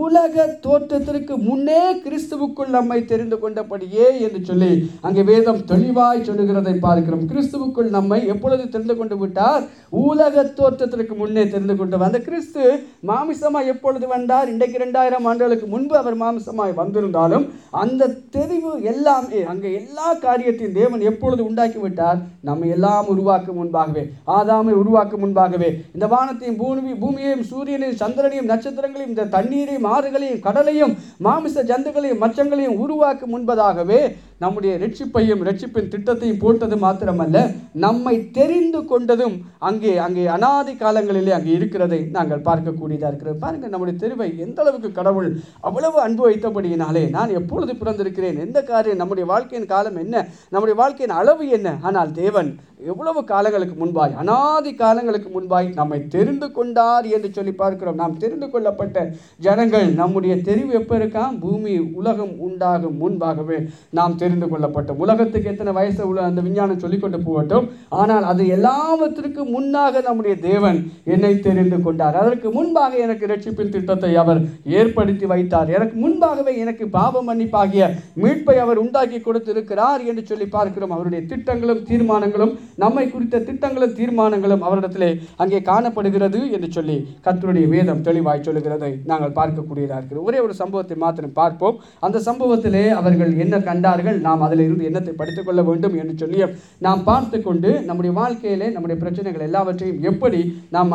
உலக தோற்றத்திற்கு முன்னே கிறிஸ்துவுக்குள் நம்மை தெரிந்து கொண்டபடியே என்று சொல்லி அங்கே வேதம் தெளிவாய் சொல்லுகிறதை பார்க்கிறோம். கிறிஸ்துவுக்குள் நம்மை எப்பொழுது தெரிந்து கொண்டு விட்டார்? உலக தோற்றத்திற்கு முன்னே தெரிந்து கொண்டு அந்த கிறிஸ்து மாமிசமாய் எப்பொழுது வந்தார்? இன்றைக்கு ரெண்டாயிரம் ஆண்டுகளுக்கு முன்பு அவர் மாமிசமாய் வந்திருந்தாலும் அந்த தெரிவு எல்லாமே அங்கே எல்லா காரியத்தையும் தேவன் எப்பொழுது உண்டாக்கி விட்டார்? நம்ம எல்லாம் உருவாக்கும் முன்பாகவே ஆதாமை உருவாக்கும் முன்பாகவே. இந்த வானத்தையும் பூமி பூமியையும் சூரியனையும் சந்திரனையும் நட்சத்திரங்களையும் இந்த தண்ணீரையும் ஆறுகளையும் கடலையும் மாமிச ஜந்துகளையும் மச்சங்களையும் உருவாக்கும் முன்பதாகவே நம்முடைய ரட்சிப்பையும் ரட்சிப்பின் திட்டத்தையும் போட்டது மாத்திரமல்ல நம்மை தெரிந்து கொண்டதும் அங்கே அங்கே அனாதி காலங்களிலே அங்கே இருக்கிறதை நாங்கள் பார்க்கக்கூடியதாக இருக்கிறது. பாருங்கள் நம்முடைய தெருவை எந்த அளவுக்கு கடவுள் அவ்வளவு அன்பு வைத்தபடியினாலே நான் எப்பொழுது பிறந்திருக்கிறேன்? எந்த காரியம்? நம்முடைய வாழ்க்கையின் காலம் என்ன? நம்முடைய வாழ்க்கையின் அளவு என்ன? ஆனால் தேவன் எவ்வளவு காலங்களுக்கு முன்பாய் அனாதி காலங்களுக்கு முன்பாய் நம்மை தெரிந்து கொண்டார் என்று சொல்லி பார்க்கிறோம். நாம் தெரிந்து கொள்ளப்பட்ட ஜனங்கள் நம்முடைய தெரிவு எப்போ இருக்காம்? பூமி உலகம் உண்டாகும் முன்பாகவே நாம் தெரிந்து கொள்ளப்பட்டோம். உலகத்துக்கு எத்தனை வயசு உள்ள அந்த விஞ்ஞானம் சொல்லிக்கொண்டு போகட்டும். ஆனால் அது எல்லாவற்றிற்கும் முன்னாக நம்முடைய தேவன் என்னை தெரிந்து கொண்டார். அதற்கு முன்பாக எனக்கு ரட்சிப்பின் திட்டத்தை அவர் ஏற்படுத்தி வைத்தார். எனக்கு முன்பாகவே எனக்கு பாவ மன்னிப்பாகிய மீட்பை அவர் உண்டாக்கி கொடுத்திருக்கிறார் என்று சொல்லி பார்க்கிறோம். அவருடைய திட்டங்களும் தீர்மானங்களும் நம்மை குறித்த திட்டங்களும் தீர்மானங்களும் அவரிடத்திலே அங்கே காணப்படுகிறது என்று சொல்லி கத்தருடைய வேதம் தெளிவாய் சொல்லுகிறதை. நாங்கள் பார்க்கக்கூடியதாக இருக்கிறது. ஒரே ஒரு சம்பவத்தை மாத்திரம் பார்ப்போம். அந்த சம்பவத்திலே அவர்கள் என்ன கண்டார்கள்? நாம் அதில் இருந்து என்னத்தை படித்துக்கொள்ள வேண்டும் என்று சொல்லி நாம் பார்த்து கொண்டு நம்முடைய வாழ்க்கையிலே நம்முடைய பிரச்சனைகள் எல்லாவற்றையும் எப்படி நாம்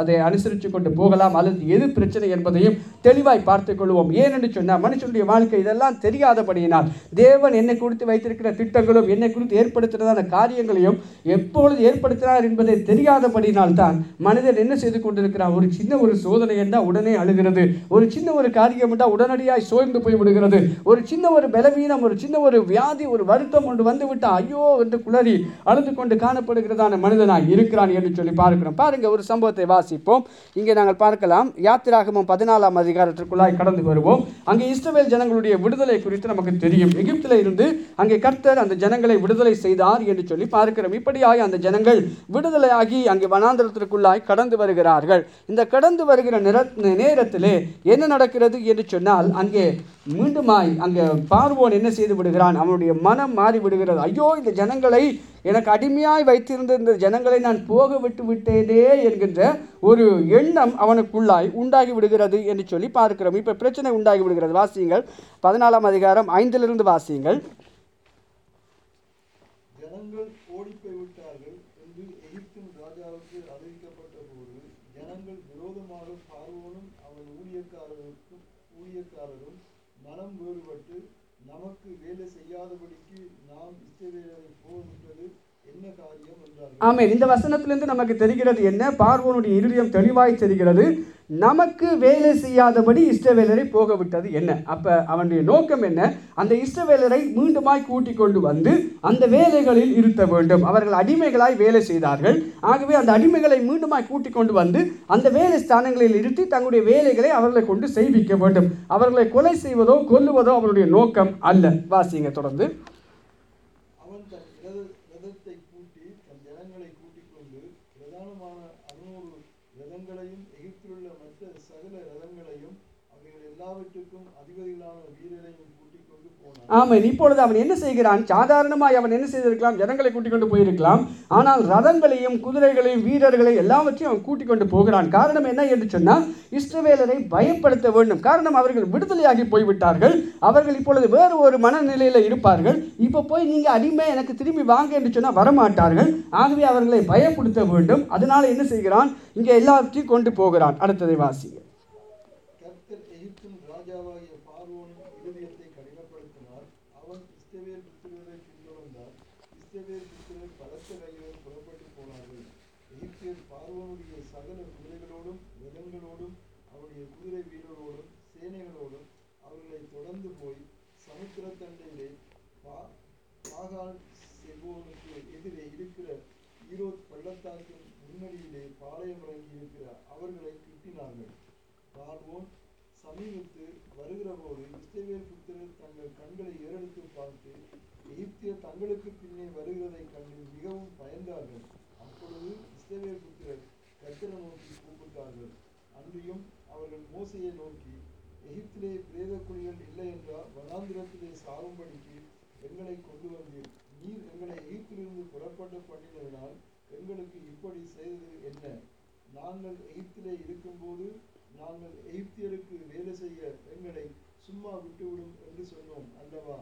அதை அனுசரித்து கொண்டு போகலாம் அல்லது எது பிரச்சனை என்பதையும் தெளிவாய் பார்த்துக் கொள்வோம். ஏனென்று சொன்னால் மனுஷனுடைய வாழ்க்கை இதெல்லாம் தெரியாதபடியினால் தேவன் என்னை குறித்து வைத்திருக்கிற திட்டங்களும் என்னை குறித்து ஏற்படுத்துகிறதான காரியங்களையும் எப்பொழுது ஏற்படுத்தினார் என்பதை தெரியாதபடினால்தான் மனிதன் என்ன செய்து கொண்டிருக்கிறான்? ஒரு சின்ன ஒரு சோதனை என்றால் உடனே அழுகிறது. ஒரு சின்ன ஒரு காரியம் என்றால் உடனடியாய் சோர்ந்து போய் விடுகிறது ஒரு சின்ன ஒரு பலவீனம் ஒரு சின்ன ஒரு வியாதி ஒரு வருத்தம் ஒன்று வந்து விட்டால் ஐயோ என்று குளறி அழுது கொண்டு காணப்படுகிறதான மனிதனாய் இருக்கிறான் என்று சொல்லி பார்க்கிறோம். பாருங்க ஒரு சம்பவத்தை வாசிப்போம். இங்கே நாங்கள் பார்க்கலாம். யாத்திராகமம் பதினாலாம் அதிகாரத்திற்குள்ளாய் கடந்து வருவோம். அங்கே இஸ்ரவேல் ஜனங்களுடைய விடுதலை குறித்து நமக்கு தெரியும். எகிப்தில் இருந்து அங்கே கர்த்தர் அந்த ஜனங்களை விடுதலை செய்தார் என்று சொல்லி பார்க்கிறோம். இப்படியாய் அந்த ஜனங்கள் விடுதலையாகி அங்கே வனாந்திரத்திற்குள்ளாய் கடந்து வருகிறார்கள். இந்த கடந்து வருகிற நிற நேரத்திலே என்ன நடக்கிறது என்று சொன்னால் அங்கே மீண்டுமாய் அங்கே பார்வோன் என்ன செய்து விடுகிறான்? அவனுடைய மனம் மாறி விடுகிறது. ஐயோ இந்த ஜனங்களை எனக்கு அடிமையாய் வைத்திருந்த இந்த ஜனங்களை நான் போக விட்டு விட்டேனே என்கின்ற ஒரு எண்ணம் அவனுக்குள்ளாய் உண்டாகி விடுகிறது என்று சொல்லி பார்க்கிறோம். இப்போ பிரச்சனை உண்டாகி விடுகிறது. வாசியுங்கள். பதினாலாம் அதிகாரம் ஐந்திலிருந்து வாசியுங்கள் ஜனங்கள் ஓடிப்போய் விட்டார்கள் என்று எகிப்தின் ராஜாவுக்கு அறிவிக்கப்பட்ட போது ஜனங்கள் விரோதமாக பார்வோனும் அவன் ஊழியக்காரருக்கும் ஊழியக்காரரும் மனம் வேறுபட்டு நமக்கு வேலை செய்யாதபடிக்கு நாம் இஸ்ரவேலரை போகின்றது என்ன ஆமே இந்த வசனத்திலிருந்து நமக்கு தெரிகிறது என்ன? பார்வோனுடைய இருதயம் தெளிவாய் தெரிகிறது. நமக்கு வேலை செய்யாதபடி இஷ்டவேலரை போக விட்டது என்ன? அப்ப அவனுடைய நோக்கம் என்ன? அந்த இஷ்டவேலரை மீண்டுமாய் கூட்டி கொண்டு வந்து அந்த வேலைகளில் இருத்த வேண்டும். அவர்கள் அடிமைகளாய் வேலை செய்தார்கள். ஆகவே அந்த அடிமைகளை மீண்டுமாய் கூட்டிக் கொண்டு வந்து அந்த வேலை ஸ்தானங்களில் இருத்தி தங்களுடைய வேலைகளை அவர்களை கொண்டு செய்விக்க வேண்டும். அவர்களை கொலை செய்வதோ கொல்லுவதோ அவருடைய நோக்கம் அல்ல. வாசிங்க தொடர்ந்து அவன் தன் ரத- ரதத்தை கூட்டி தன் ஜனங்களை கூட்டிக் கொண்டு பிரதானமான அறுநூறு ரதங்களையும் எகிப்திலுள்ள மற்ற சகல ரதங்களையும் அவைகள் எல்லாவற்றுக்கும் அதிபதிகளான வீரரையும் கூட்டிக் கொண்டு போனான். ஆமாம் இப்பொழுது அவன் என்ன செய்கிறான்? சாதாரணமாய் அவன் என்ன செய்திருக்கலாம்? ஜனங்களை கூட்டிக் கொண்டு போயிருக்கலாம். ஆனால் ரதங்களையும் குதிரைகளையும் வீரர்களை எல்லாவற்றையும் அவன் கூட்டிக் கொண்டு போகிறான். காரணம் என்ன என்று சொன்னால் இஸ்ரவேலரை பயப்படுத்த வேண்டும். காரணம் அவர்கள் விடுதலையாகி போய்விட்டார்கள். அவர்கள் இப்பொழுது வேறு ஒரு மனநிலையில் இருப்பார்கள். இப்போ போய் நீங்கள் அடிமை எனக்கு திரும்பி வாங்க என்று சொன்னால் வரமாட்டார்கள். ஆகவே அவர்களை பயப்படுத்த வேண்டும். அதனால என்ன செய்கிறான்? இங்கே எல்லாவற்றையும் கொண்டு போகிறான். அடுத்ததை வாசிங்க கர்த்தர் எகிப்தின் ராஜாவாகிய பார்வோனின் இருதயத்தை கடினப்படுத்தினார் அவன் இஸ்ரவேல் புத்திரரை பின்தொடர்ந்தார் இஸ்ரவேல் புத்திரர் பலத்த கையுடன் புறப்பட்டு போனார்கள் எகிப்தியர் பார்வோனுடைய சகல குதிரைகளோடும் ரதங்களோடும் அவருடைய குதிரை வீரரோடும் சேனைகளோடும் அவர்களை தொடர்ந்து போய் சமுத்திரத்தண்டையிலே பா பாகால் செபோனுக்கு எதிரே இருக்கிற ஈரோத் பள்ளத்தாக்கின் முன்னணியிலே பாளையம் இறங்கி இருக்கிற அவர்களை கிட்டினார்கள் பார்வோன் சமீபத்து வருகிற போது இஸ்ரவேல் புத்திரர் தங்கள் கண்களை ஏறெடுத்து பார்த்து எகிப்தியர் தங்களுக்கு பின்னே வருகிறதை கண்டு மிகவும் பயந்தார்கள். அப்பொழுது இஸ்ரவேல் புத்திரர் கர்த்தரை நோக்கி கூப்பிட்டார்கள். அன்றியும் அவர்கள் மோசையை நோக்கி எகிப்திலே பிரேத குழிகள் இல்லை என்றால் வனாந்திரத்திலே சாகும்படிக்கு எங்களை கொண்டு வந்தீர். நீர் எங்களை எகிப்திலிருந்து புறப்பட்டு பண்ணினதனால் எங்களுக்கு இப்படி செய்தது என்ன? நாங்கள் எகிப்திலே இருக்கும்போது நாங்கள் எகிப்தியருக்கு வேலை செய்ய எங்களை சும்மா விட்டுவிடும் என்று சொன்னோம் அல்லவா?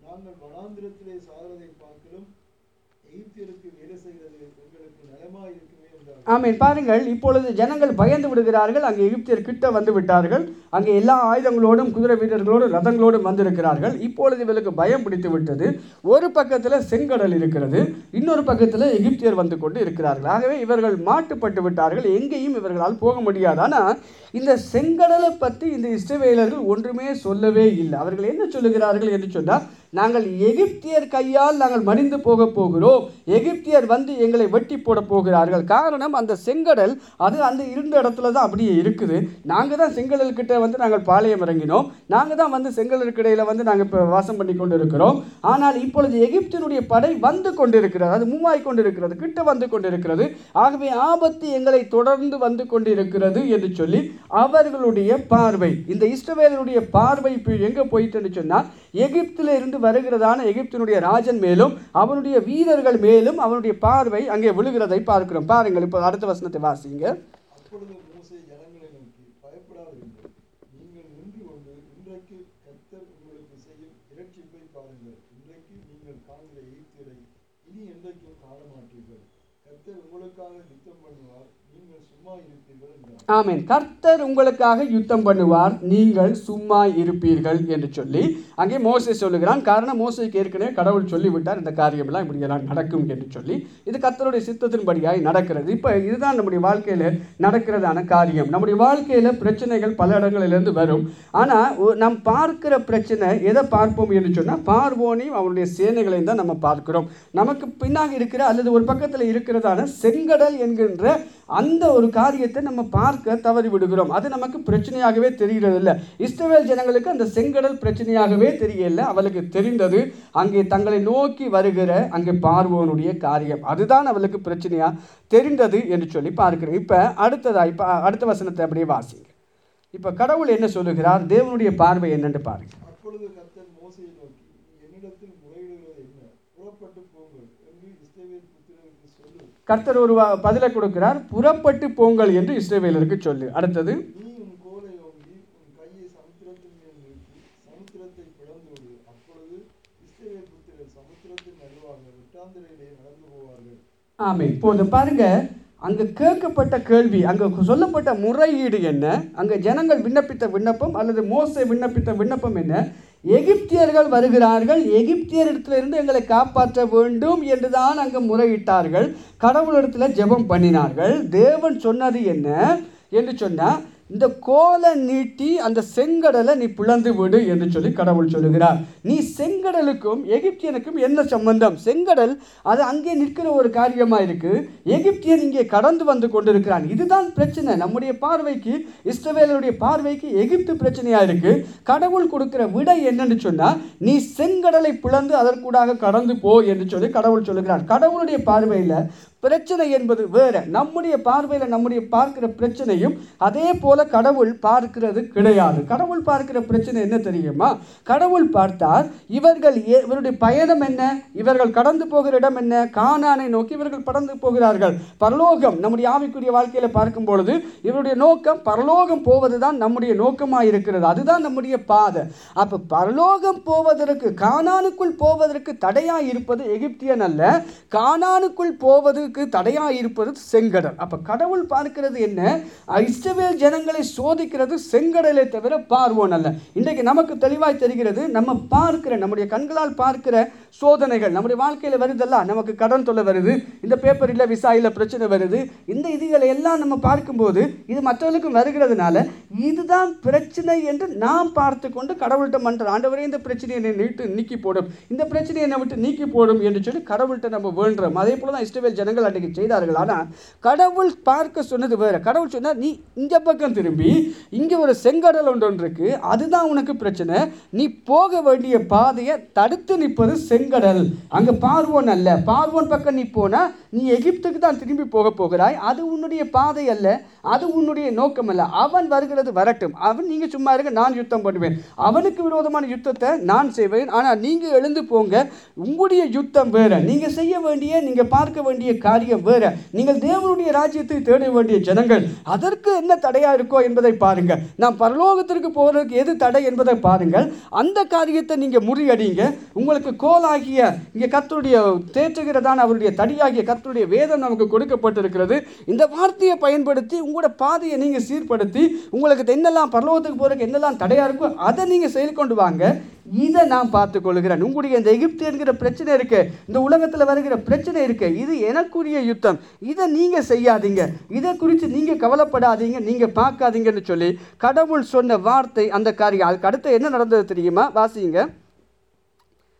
நாங்கள் வனாந்திரத்திலே சாகிறதை பார்க்கலும் ஆமென். பாருங்கள் இப்பொழுது ஜனங்கள் பயந்து விடுகிறார்கள். அங்கே எகிப்தியர் கிட்ட வந்து விட்டார்கள். அங்கே எல்லா ஆயுதங்களோடும் குதிரை வீரர்களோடும் ரதங்களோடும் வந்திருக்கிறார்கள். இப்பொழுது இவர்களுக்கு பயம் பிடித்து விட்டது. ஒரு பக்கத்தில் செங்கடல் இருக்கிறது. இன்னொரு பக்கத்தில் எகிப்தியர் வந்து கொண்டு இருக்கிறார்கள். ஆகவே இவர்கள் மாட்டுப்பட்டு விட்டார்கள். எங்கேயும் இவர்களால் போக முடியாது. ஆனால் இந்த செங்கடலை பற்றி இந்த இஸ்ரவேலர்கள் ஒன்றுமே சொல்லவே இல்லை. அவர்கள் என்ன சொல்லுகிறார்கள் என்று சொன்னால் நாங்கள் எகிப்தியர் கையால் நாங்கள் மடிந்து போக போகிறோம். எகிப்தியர் வந்து எங்களை வெட்டி போட போகிறார்கள். காரணம் அந்த செங்கடல் அது அந்த இருந்த இடத்துல தான் அப்படியே இருக்குது. நாங்கள் தான் செங்கடல் கிட்ட வந்து நாங்கள் பாளையம் இறங்கினோம். நாங்கள் தான் வந்து செங்கடலுக்கு வந்து நாங்கள் இப்போ வாசம் பண்ணி கொண்டு இருக்கிறோம் ஆனால் இப்பொழுது எகிப்தினுடைய படை வந்து கொண்டிருக்கிறது. அது மூவாய் கொண்டிருக்கிறது கிட்ட வந்து கொண்டிருக்கிறது. ஆகவே ஆபத்து எங்களை தொடர்ந்து வந்து கொண்டிருக்கிறது என்று சொல்லி அவர்களுடைய பார்வை இந்த இஸ்ரவேலருடைய பார்வை இப்போ எங்கே போயிட்டுன்னு சொன்னால் எகிப்தில் இருந்து வருகிறதான எகிப்தினுடைய ராஜன் மேலும் அவனுடைய வீரர்கள் மேலும் அவனுடைய பார்வை அங்கே விழுகிறதை பார்க்கிறோம். பாருங்கள் இப்போ அடுத்த வசனத்தை வாசிங்க. உங்களுக்காக யுத்தம் பண்ணுவார் நீங்கள் சும்மா இருப்பீர்கள் என்றார் ஆமேன். கர்த்தர் உங்களுக்காக யுத்தம் பண்ணுவார். நீங்கள் சும்மா இருப்பீர்கள் என்று சொல்லி அங்கே மோசை சொல்லுகிறான். காரணம் மோசைக்கு ஏற்கனவே கடவுள் சொல்லிவிட்டார். இந்த காரியமெல்லாம் இப்படியெல்லாம் நடக்கும் என்று சொல்லி இது கர்த்தருடைய சித்தத்தின்படியாய் நடக்கிறது. இப்போ இதுதான் நம்முடைய வாழ்க்கையில் நடக்கிறதான காரியம். நம்முடைய வாழ்க்கையில் பிரச்சனைகள் பல இடங்களிலிருந்து வரும். ஆனால் நாம் பார்க்கிற பிரச்சனை எதை பார்ப்போம் என்று சொன்னால் பார்வோனையும் அவனுடைய சேனைகளையும் தான் நம்ம பார்க்கிறோம். நமக்கு பின்னாக இருக்கிற அல்லது ஒரு பக்கத்தில் இருக்கிறதான செங்கடல் என்கின்ற அந்த ஒரு காரியத்தை நம்ம பார்க்க தவறி விடுகிறோம். அது நமக்கு பிரச்சனையாகவே தெரிகிறது இல்லை இஸ்ரவேல் ஜனங்களுக்கு அந்த செங்கடல் பிரச்சனையாகவே தெரியல. அவளுக்கு தெரிந்தது. அங்கே தங்களை நோக்கி வருகிற அங்கே பார்வோனுடைய காரியம். அதுதான் அவளுக்கு பிரச்சனையா தெரிந்தது என்று சொல்லி பார்க்கிறோம் இப்போ அடுத்ததா இப்போ அடுத்த வசனத்தை அப்படியே வாசிங்க. இப்போ கடவுள் என்ன சொல்லுகிறார்? தேவனுடைய பார்வை என்னென்று பாருங்க அப்பொழுது கர்த்தர் மோசையை நோக்கி நீ என்னிடத்தில் முறையிடுகிறது என்ன புறப்பட்டு போங்கள் என்று இஸ்ரவேல் புத்திரருக்கு சொல்லு கர்த்தர் ஒரு பதிலை கொடுக்கிறார் புறப்பட்டு போங்கள் என்று இஸ்ரவேலருக்கு சொல்லு. அடுத்தது ஆமே இப்போது பாருங்க அங்க கேட்கப்பட்ட கேள்வி அங்க சொல்லப்பட்ட முறையீடு என்ன? அங்க ஜனங்கள் விண்ணப்பித்த விண்ணப்பம் அல்லது மோசே விண்ணப்பித்த விண்ணப்பம் என்ன? எகிப்தியர்கள் வருகிறார்கள். எகிப்தியரிடத்திலிருந்து எங்களை காப்பாற்ற வேண்டும் என்றுதான் அங்கு முறையிட்டார்கள். கடவுளிடத்தில் ஜெபம் பண்ணினார்கள். தேவன் சொன்னது என்ன? என்று சொன்னால் இந்த கோலை நீட்டி அந்த செங்கடலை நீ பிளந்து விடு என்று சொல்லி கடவுள் சொல்லுகிறார். நீ செங்கடலுக்கும் எகிப்தியனுக்கும் என்ன சம்பந்தம்? செங்கடல் அது அங்கே நிற்கிற ஒரு காரியமாக இருக்குது எகிப்தியன் இங்கே கடந்து வந்து கொண்டிருக்கிறான். இதுதான் பிரச்சனை. நம்முடைய பார்வைக்கு இஸ்ரவேலருடைய பார்வைக்கு எகிப்து பிரச்சனையாக இருக்குது கடவுள் கொடுக்குற விடை என்னன்னு சொன்னால் நீ செங்கடலை பிளந்து அதற்கூடாக கடந்து போ என்று சொல்லி கடவுள் சொல்லுகிறார். கடவுளுடைய பார்வையில் பிரச்சனை என்பது வேற. நம்முடைய பார்வையில் நம்முடைய பார்க்கிற பிரச்சனையும் அதே போல கடவுள் பார்க்கிறது கிடையாது. கடவுள் பார்க்கிற பிரச்சனை என்ன தெரியுமா? கடவுள் பார்த்தால் இவர்கள் ஏ- இவருடைய பயணம் என்ன? இவர்கள் கடந்து போகிற இடம் என்ன? காணானை நோக்கி இவர்கள் கடந்து போகிறார்கள். பரலோகம் நம்முடைய ஆவிக்குரிய வாழ்க்கையில் பார்க்கும் பொழுது இவருடைய நோக்கம் பரலோகம் போவது தான் நம்முடைய நோக்கமாக இருக்கிறது. அதுதான் நம்முடைய பாதை. அப்போ பரலோகம் போவதற்கு காணானுக்குள் போவதற்கு தடையாக இருப்பது எகிப்தியன் அல்ல. போவது கடவுளுக்கு தடையாக இருப்பது செங்கடல். அப்போ கடவுள் பார்க்கிறது என்ன? இஸ்ரவேல் ஜனங்களை சோதிக்கிறது செங்கடலை தவிர பார்வோன் அல்ல. இன்றைக்கு நமக்கு தெளிவாய் தெரிகிறது நம்ம பார்க்கிற நம்முடைய கண்களால் பார்க்கிற சோதனைகள் நம்முடைய வாழ்க்கையில் வருதல்ல? நமக்கு கடன் தொல்லை வருது இந்த பேப்பர் இல்லை விசா இல்லை பிரச்சனை வருது. இந்த இதுகளை எல்லாம் நம்ம பார்க்கும்போது இது மற்றவர்களுக்கும் வருகிறதுனால இதுதான் பிரச்சனை என்று நாம் பார்த்து கொண்டு கடவுள்கிட்ட மன்ற ஆண்டவரே இந்த பிரச்சனையை என்னை நீட்டு நீக்கி போடும். இந்த பிரச்சனையை என்னை விட்டு நீக்கி போடும் என்று சொல்லி கடவுள்கிட்ட நம்ம வேண்டுறோம். அதே போல தான் இஸ்ரவேல் ஜனங்கள் அன்றைக்கு செய்தார்கள் ஆனால் கடவுள் பார்க்க சொன்னது வேறு. கடவுள் சொன்னால் நீ இந்த பக்கம் திரும்பி இங்கே ஒரு செங்கடல் ஒன்று ஒன்று இருக்கு. அதுதான் உனக்கு பிரச்சனை. நீ போக வேண்டிய பாதையை தடுத்து நிற்பது செங்கடல். அங்கே பார்வோன் அல்ல. பார்வோன் பக்கம் நீ போனால் நீ எகிப்துக்கு தான் திரும்பி போக போகிறாய். அது உன்னுடைய பாதை அல்ல. அது உன்னுடைய நோக்கம் அல்ல. அவன் வருகிறது வரட்டும். அவன் நீங்கள் சும்மா இருங்க நான் யுத்தம் பண்ணுவேன். அவனுக்கு விரோதமான யுத்தத்தை நான் செய்வேன். ஆனால் நீங்கள் எழுந்து போங்க. உங்களுடைய யுத்தம் வேறு. நீங்கள் செய்ய வேண்டிய நீங்கள் பார்க்க வேண்டிய காரியம் வேறு. நீங்கள் தேவனுடைய ராஜ்யத்தை தேட வேண்டிய ஜனங்கள் அதற்கு என்ன தடையாக இருக்கோ என்பதை பாருங்கள் நாம் பரலோகத்திற்கு போகிறதுக்கு எது தடை என்பதை பாருங்கள். அந்த காரியத்தை நீங்கள் முறியடிங்க. உங்களுக்கு கோலாகிய இங்கே கத்தருடைய தேற்றுகிறதான அவருடைய தடியாகிய கர்த்தருடைய வேதம் நமக்கு கொடுக்கப்பட்டிருக்கிறது. இந்த வார்த்தையை பயன்படுத்தி உங்களோட பாதையை நீங்கள் சீர்படுத்தி உங்களுக்கு என்னெல்லாம் பரலோகத்துக்கு போகிறதுக்கு என்னெல்லாம் தடையாக இருக்கோ அதை நீங்கள் செயல் கொண்டு வாங்க. இதை நான் பார்த்துக்கொள்கிறேன் உங்களுடைய இந்த எகிப்து என்கிற பிரச்சனை இருக்கு. இந்த உலகத்தில் வருகிற பிரச்சனை இருக்கு. இது எனக்குரிய யுத்தம். இதை நீங்க செய்யாதீங்க. இதை குறித்து நீங்க கவலைப்படாதீங்க. நீங்க பார்க்காதீங்கன்னு சொல்லி கடவுள் சொன்ன வார்த்தை அந்த காரியம். அதுக்கு அடுத்து என்ன நடந்தது தெரியுமா? வாசிங்க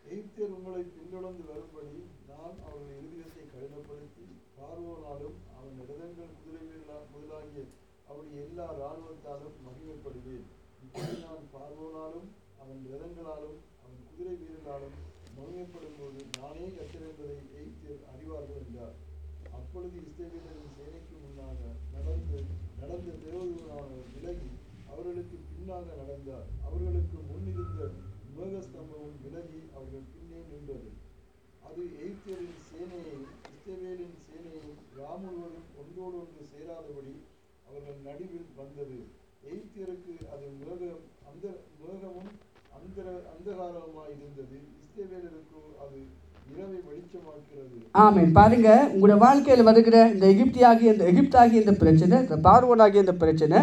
எகிப்தியர் உங்களை பின்தொடர்ந்து வரும்படி நான் அவர்கள் இருதயத்தை கடினப்படுத்தி பார்வோனாலும் அவன் ரதங்கள் குதிரை வீரர்களா- முதலாகிய அவருடைய எல்லா இராணுவத்தாலும் மகிமைப்படுவேன் இப்படி நான் பார்வோனாலும் அவன் ரதங்களாலும் அவன் குதிரை வீரர்களாலும் மகிமைப்படும் போது நானே கர்த்தர் என்பதை எகிப்தியர் அறிவார்கள் என்றார் அப்பொழுது இஸ்ரவேலரின் சேனைக்கு முன்னாக நடந்து நடந்த தேவதூதனானவர் விலகி அவர்களுக்கு பின்னாக நடந்தார் அவர்களுக்கு முன்னிருந்த மேகஸ்தம்பமும் விலகி அவர்கள் பின்னே நின்றது அது எகிப்தியரின் சேனையையும் இஸ்ரவேலின் சேனையையும் ராமுழுவதும் ஒன்றோடு ஒன்று சேராதபடி அவர்கள் நடுவில் வந்தது. எகிப்தியருக்கு அது உலகம் அந்த உலகமும் அந்தர அந்தகாரமாக இருந்தது. இஸ்ரவேலருக்கோ அது இரவை வெளிச்சமாக்கிறது ஆமென். பாருங்க உங்களோட வாழ்க்கையில் வருகிற இந்த எகிப்தியாகிய இந்த எகிப்தாகிய இந்த பிரச்சனை இந்த பார்வோனாகிய இந்த பிரச்சனை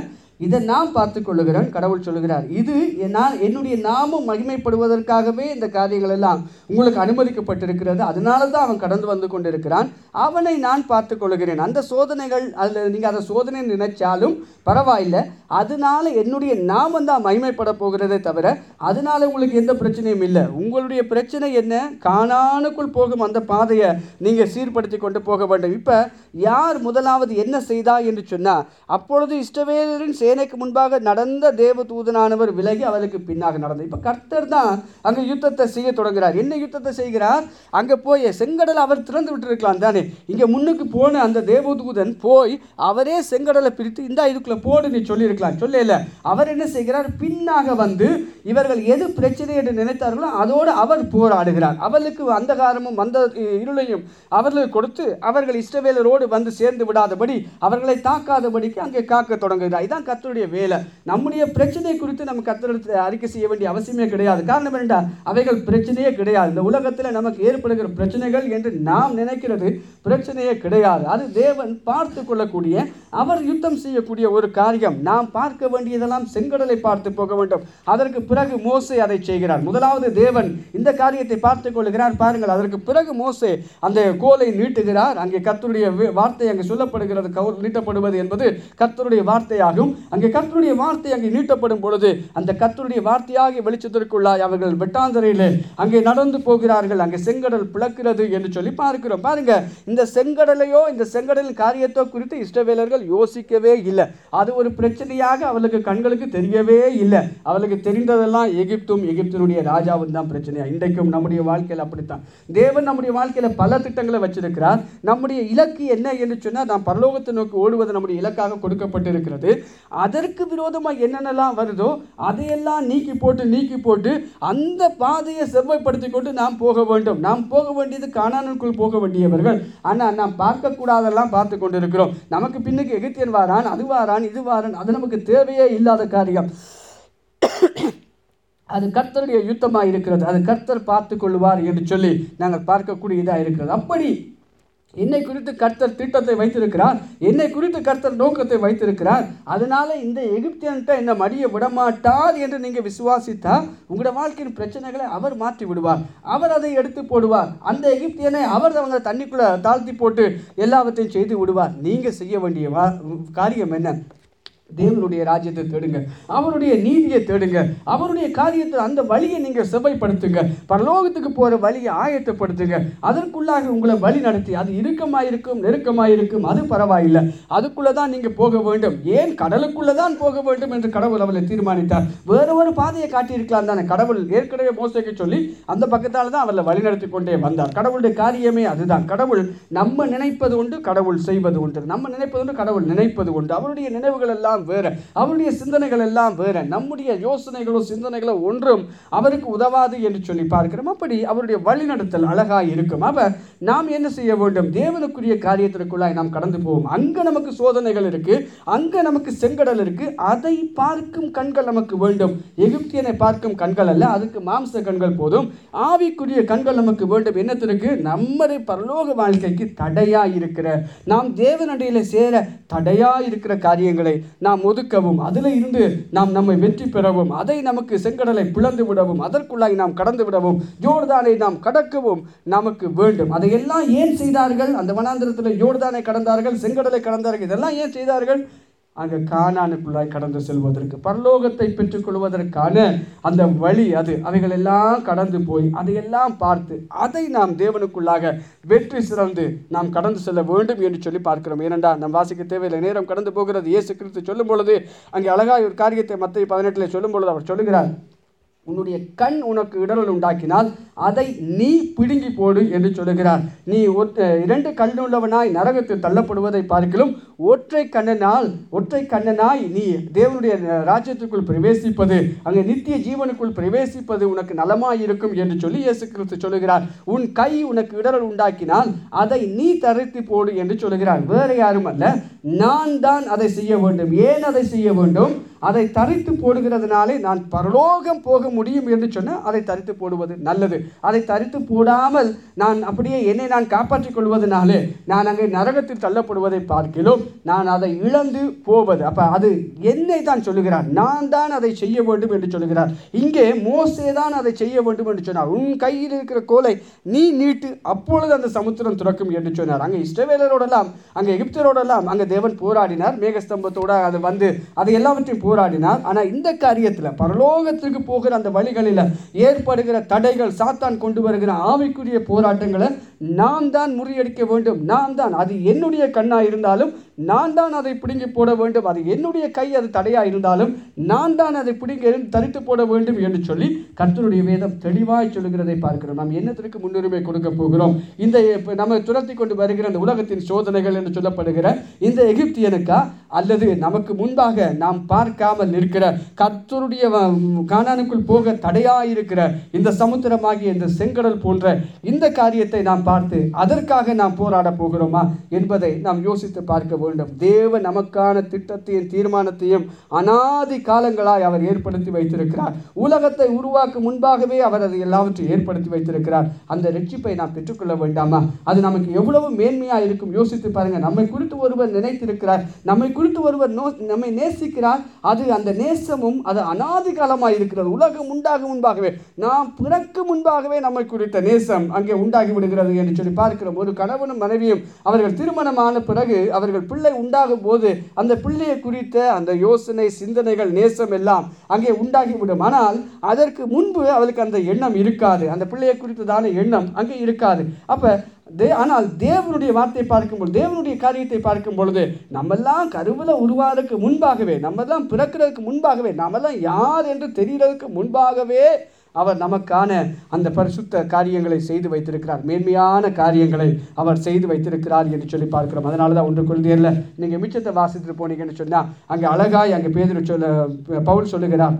இதை நான் பார்த்து கொள்ளுகிறேன் கடவுள் சொல்லுகிறார் இது நான் என்னுடைய நாமம் மகிமைப்படுவதற்காகவே இந்த காரியங்கள் எல்லாம் உங்களுக்கு அனுமதிக்கப்பட்டிருக்கிறது. அதனால தான் அவன் கடந்து வந்து கொண்டிருக்கிறான். அவனை நான் பார்த்து கொள்ளுகிறேன். அந்த சோதனைகள் அதில் நீங்கள் அதை சோதனை நினைச்சாலும் பரவாயில்லை. அதனால என்னுடைய நாமம் தான் மகிமைப்பட போகிறதே தவிர அதனால உங்களுக்கு எந்த பிரச்சனையும் இல்லை. உங்களுடைய பிரச்சனை என்ன? காணானுக்குள் போகும் அந்த பாதையை நீங்கள் சீர்படுத்தி கொண்டு போக வேண்டும். இப்போ யார் முதலாவது என்ன செய்தா என்று சொன்னால் அப்பொழுது இஷ்டவேலரின் சேனைக்கு முன்பாக நடந்த தேவ தூதனானவர் விலகி அவருக்கு பின்னாக நடந்தார் இப்போ கர்த்தர் தான் அங்கே யுத்தத்தை செய்ய தொடங்குறார். என்ன யுத்தத்தை செய்கிறார்? அங்கே போய் செங்கடலை அவர் திறந்து விட்டுருக்கலாம் தானே. இங்கே முன்னுக்கு போன அந்த தேவதூதன் போய் அவரே செங்கடலை பிரித்து இந்த இதுக்குள்ளே போடு நீ சொல்லியிருக்கலாம். சொல்லல. அவர் என்ன செய்கிறார்? பின்னாக வந்து இவர்கள் எது பிரச்சனை என்று நினைத்தார்களோ அதோடு அவர் போராடுகிறார். அவளுக்கு அந்தகாரமும் அந்த இருளையும் அவர்களுக்கு கொடுத்து அவர்கள் இஷ்டவேலரோடு வந்து சேர்ந்து விடாதபடி அவர்களை தாக்காதபடிக்கு அங்கே காக்க தொடங்குகிறார். இதான் கத்தருடைய வேலை. நம்முடைய பிரச்சனை குறித்து நம்ம கத்தரிடத்தில் அறிக்கை செய்ய வேண்டிய அவசியமே கிடையாது. காரணம் என்னடா அவைகள் பிரச்சனையே கிடையாது. இந்த உலகத்தில் நமக்கு ஏற்படுகிற பிரச்சனைகள் என்று நாம் நினைக்கிறது பிரச்சனையே கிடையாது. அது தேவன் பார்த்து கொள்ளக்கூடிய அவர் யுத்தம் செய்யக்கூடிய ஒரு காரியம். நாம் பார்க்க வேண்டியதெல்லாம் செங்கடலை பார்த்து போக வேண்டும். அதற்கு பிறகு மோசே அதை செய்கிறார். முதலாவது தேவன் இந்த காரியத்தை பார்த்து கொள்கிறார். பாருங்கள் அதற்கு பிறகு மோசே அந்த கோலை நீட்டுகிறார். அங்கே கத்தருடைய வார்த்தை அங்கே சொல்லப்படுகிறது கவு- நீட்டப்படுவது என்பது கத்தருடைய வார்த்தையாகும். அங்கே கர்த்தருடைய வார்த்தை அங்கே நீட்டப்படும் பொழுது அந்த கர்த்தருடைய வார்த்தையாகி வெளிச்சத்திற்குள்ளாய் அவர்கள் வெட்டாந்தரையிலே அங்கே நடந்து போகிறார்கள். அங்கே செங்கடல் பிளக்கிறது என்று சொல்லி பார்க்கிறோம். பாருங்க இந்த செங்கடலையோ இந்த செங்கடலின் காரியத்தோ குறித்து இஷ்டவேலர்கள் யோசிக்கவே இல்லை. அது ஒரு பிரச்சனையாக அவளுக்கு கண்களுக்கு தெரியவே இல்லை. அவளுக்கு தெரிந்ததெல்லாம் எகிப்தும் எகிப்தினுடைய ராஜாவும் தான் பிரச்சனையா? இன்றைக்கும் நம்முடைய வாழ்க்கையில் அப்படித்தான். தேவன் நம்முடைய வாழ்க்கையில் பல திட்டங்களை வச்சிருக்கிறார். நம்முடைய இலக்கு என்ன என்று சொன்னால் நாம் பரலோகத்தை நோக்கி ஓடுவது நம்முடைய இலக்காக கொடுக்கப்பட்டிருக்கிறது. அதற்கு விரோதமாக என்னென்னலாம் வருதோ அதையெல்லாம் நீக்கி போட்டு நீக்கி போட்டு அந்த பாதையை செவ்வாய்ப்படுத்தி கொண்டு நாம் போக வேண்டும். நாம் போக வேண்டியது காணானுக்குள் போக வேண்டியவர்கள். ஆனால் நாம் பார்க்கக்கூடாதெல்லாம் பார்த்து கொண்டிருக்கிறோம். நமக்கு பின்னுக்கு எகித்தியன் வாரான் அது வாரான் இது வாரான். அது நமக்கு தேவையே இல்லாத காரியம். அது கர்த்தருடைய யுத்தமாக இருக்கிறது அது கர்த்தர் பார்த்து கொள்வார் என்று சொல்லி நாங்கள் பார்க்கக்கூடியதாக இருக்கிறது. அப்படி என்னை குறித்து கர்த்தர் திட்டத்தை வைத்திருக்கிறார். என்னை குறித்து கர்த்தர் நோக்கத்தை வைத்திருக்கிறார். அதனால இந்த எகிப்தியன்ட்ட என்ன மடிய விடமாட்டார் என்று நீங்கள் விசுவாசித்தா உங்களோட வாழ்க்கையின் பிரச்சனைகளை அவர் மாற்றி விடுவார். அவர் அதை எடுத்து போடுவார். அந்த எகிப்தியனை அவர் அவங்க தண்ணிக்குள்ள தாழ்த்தி போட்டு எல்லாவற்றையும் செய்து விடுவார். நீங்கள் செய்ய வேண்டிய வா- காரியம் என்ன? தேவனுடைய ராஜ்யத்தை தேடுங்க. அவருடைய நீதியை தேடுங்க. அவருடைய காரியத்தை அந்த வழியை நீங்கள் செவ்வாய்ப்படுத்துங்க பரலோகத்துக்கு போகிற வழியை ஆயத்தப்படுத்துங்க. அதற்குள்ளாக உங்களை வழி நடத்தி அது இறுக்கமாக இருக்கும் நெருக்கமாக இருக்கும் அது பரவாயில்லை. அதுக்குள்ளே தான் நீங்கள் போக வேண்டும். ஏன் கடலுக்குள்ளே தான் போக வேண்டும் என்று கடவுள் அவளை தீர்மானித்தார். வேற ஒரு பாதையை காட்டியிருக்கலாம் தானே. கடவுள் ஏற்கனவே மோசைக்கு சொல்லி அந்த பக்கத்தால் தான் அவளை வழிநடத்தி கொண்டே வந்தார். கடவுளுடைய காரியமே அதுதான். கடவுள் நம்ம நினைப்பது உண்டு கடவுள் செய்வது உண்டு. நம்ம நினைப்பது உண்டு கடவுள் நினைப்பது உண்டு. அவருடைய நினைவுகள் எல்லாம் வேற. அவருடைய சிந்தனைகள் எல்லாம் வேற. நம்முடைய யோசனைகளோ சிந்தனைகளோ ஒன்றும் அவருக்கு உதவாது என்று சொல்லி பார்க்கிறோம். அப்படி அவருடைய வழிநடத்தல் அழகாக இருக்கும். அப்போ நாம் என்ன செய்ய வேண்டும்? தேவனுக்குரிய காரியத்திற்குள்ளாய் நாம் கடந்து போவோம். அங்க நமக்கு சோதனைகள் இருக்குது அங்க நமக்கு செங்கடல் இருக்கு. அதை பார்க்கும் கண்கள் நமக்கு வேண்டும். எகிப்தியனை பார்க்கும் கண்கள் அல்ல. அதுக்கு மாம்ச கண்கள் போதும். ஆவிக்குரிய கண்கள் நமக்கு வேண்டும். என்னத்திற்கு நம்முடைய பரலோக வாழ்க்கைக்கு தடையா இருக்கிற நாம் தேவனடியில சேர தடையா இருக்கிற காரியங்களை நாம் நாம் ஒதுக்கவும் அதில் இருந்து நாம் நம்மை வெற்றி பெறவும் அதை நமக்கு செங்கடலை பிளந்து விடவும் அதற்குள்ளாய் நாம் கடந்து விடவும் ஜோர்தானை நாம் கடக்கவும் நமக்கு வேண்டும். அதையெல்லாம் ஏன் செய்தார்கள்? அந்த வனாந்திரத்தில் ஜோர்தானை கடந்தார்கள் செங்கடலை கடந்தார்கள் இதெல்லாம் ஏன் செய்தார்கள்? அங்கே காணானுக்குள்ளாய் கடந்து செல்வதற்கு பரலோகத்தை பெற்றுக்கொள்வதற்கான அந்த வழி அது. அவைகள் எல்லாம் கடந்து போய் அதையெல்லாம் பார்த்து அதை நாம் தேவனுக்குள்ளாக வெற்றி சிறந்து நாம் கடந்து செல்ல வேண்டும் என்று சொல்லி பார்க்கிறோம். ஏனென்றா நம் வாசிக்க தேவையில்லை. நேரம் கடந்து போகிறது. இயேசு கிறிஸ்து சொல்லும் பொழுது அங்கே அழகாய் ஒரு காரியத்தை மத்திய பதினெட்டில் சொல்லும் பொழுது அவர் சொல்லுகிறார் உன்னுடைய கண் உனக்கு இடரல் உண்டாக்கினால் அதை நீ பிடுங்கி போடு என்று சொல்லுகிறார். நீ ஒற்ற இரண்டு கண்ணுள்ளவனாய் நரகத்தில் தள்ளப்படுவதை பார்க்கிலும் ஒற்றை கண்ணனால் ஒற்றை கண்ணனாய் நீ தேவனுடைய ராஜ்யத்துக்குள் பிரவேசிப்பது அங்கே நித்திய ஜீவனுக்குள் பிரவேசிப்பது உனக்கு நலமாய் இருக்கும் என்று சொல்லி இயேசு கிறிஸ்து சொல்லுகிறார். உன் கை உனக்கு இடரல் உண்டாக்கினால் அதை நீ தரித்து போடு என்று சொல்லுகிறார். வேறு யாரும் அல்ல நான் தான் அதை செய்ய வேண்டும். ஏன் அதை செய்ய வேண்டும்? அதை தரித்து போடுகிறதுனாலே நான் பரலோகம் போக முடியும் என்று சொன்னால் அதை தரித்து போடுவது நல்லது. அதை தரித்து போடாமல் நான் அப்படியே என்னை நான் காப்பாற்றிக் கொள்வதனாலே நான் அங்கே நரகத்தில் தள்ளப்படுவதை பார்க்கிறோம். நான் அதை இழந்து போவது. அப்போ அது என்னை தான் சொல்லுகிறார். நான் தான் அதை செய்ய வேண்டும் என்று சொல்லுகிறார். இங்கே மோசே தான் அதை செய்ய வேண்டும் என்று சொன்னார். உன் கையில் இருக்கிற கோலை நீ நீட்டு அப்பொழுது அந்த சமுத்திரம் துறக்கும் என்று சொன்னார். அங்கே இஸ்ரவேலரோடெல்லாம் அங்கே எகிப்தரோடெல்லாம் அங்கே தேவன் போராடினார். மேகஸ்தம்பத்தோட அது வந்து அதை எல்லாவற்றையும் போராடினார். ஆனால் இந்த காரியத்தில் பரலோகத்திற்கு போகிற அந்த வழிகளில் ஏற்படுகிற தடைகள் சாத்தான் கொண்டு வருகிற ஆவிக்குரிய போராட்டங்களை நாம் தான் முறியடிக்க வேண்டும். நாம் தான். அது என்னுடைய கண்ணாக இருந்தாலும் நான் தான் அதை பிடுங்கி போட வேண்டும். அது என்னுடைய கை அது தடையாக இருந்தாலும் நான் தான் அதை பிடுங்கி தரித்து போட வேண்டும் என்று சொல்லி கர்த்தருடைய வேதம் தெளிவாய் சொல்லுகிறதை பார்க்கிறோம். நாம் என்னத்திற்கு முன்னுரிமை கொடுக்க போகிறோம்? இந்த நம்ம துரத்தி கொண்டு வருகிற அந்த உலகத்தின் சோதனைகள் என்று சொல்லப்படுகிற இந்த எகிப்தியனுக்கா? அல்லது நமக்கு முன்பாக நாம் பார்க்காமல் இருக்கிற கர்த்தருடைய காணானுக்குள் போக தடையாக இருக்கிற இந்த சமுத்திரமாகிய இந்த செங்கடல் போன்ற இந்த காரியத்தை நாம் பார்த்து அதற்காக நாம் போராட போகிறோமா என்பதை நாம் யோசித்து பார்க்க வேண்டும். தேவ நமக்கான திட்டத்தையும் தீர்மானத்தையும் அனாதி காலங்களாய் அவர் ஏற்படுத்தி வைத்திருக்கிறார். உலகத்தை உருவாக்கும் முன்பாகவே அவர் அதை எல்லாவற்றையும் ஏற்படுத்தி வைத்திருக்கிறார். அந்த ரட்சிப்பை நாம் பெற்றுக்கொள்ள வேண்டாமா? அது நமக்கு எவ்வளவு மேன்மையாக இருக்கும்? யோசித்து பாருங்க. நம்மை குறித்து ஒருவர் நினைத்திருக்கிறார். நம்மை குறித்து ஒருவர் நோ நம்மை நேசிக்கிறார். அது அந்த நேசமும் அது அனாதி காலமாக இருக்கிறது. உலகம் உண்டாகும் முன்பாகவே நாம் பிறக்கு முன்பாகவே நம்மை குறித்த நேசம் அங்கே உண்டாகி விடுகிறது என்று சொல்லி பார்க்கிறோம். ஒரு கணவனும் மனைவியும் அவர்கள் திருமணமான பிறகு அவர்கள் பிள்ளை உண்டாகும் போது அந்த பிள்ளையை குறித்த அந்த யோசனை சிந்தனைகள் நேசம் எல்லாம் அங்கே உண்டாகிவிடும். ஆனால் அதற்கு முன்பு அவளுக்கு அந்த எண்ணம் இருக்காது. அந்த பிள்ளையை குறித்ததான எண்ணம் அங்கே இருக்காது. அப்போ தே ஆனால் தேவனுடைய வார்த்தையை பார்க்கும்போது தேவனுடைய காரியத்தை பார்க்கும் பொழுது நம்மெல்லாம் கருவில் உருவாகிறதுக்கு முன்பாகவே நம்மெல்லாம் பிறக்கிறதுக்கு முன்பாகவே நம்மெல்லாம் யார் என்று தெரிகிறதுக்கு முன்பாகவே அவர் நமக்கான அந்த பரிசுத்த காரியங்களை செய்து வைத்திருக்கிறார். மேன்மையான காரியங்களை அவர் செய்து வைத்திருக்கிறார் என்று சொல்லி பார்க்கிறோம். அதனால தான் ஒன்று கொள்கையில் நீங்கள் மிச்சத்தை வாசித்துட்டு போனீங்கன்னு சொன்னால் அங்கே அழகாய் அங்கே பேதர் சொல்ல பவுல் சொல்லுகிறார்.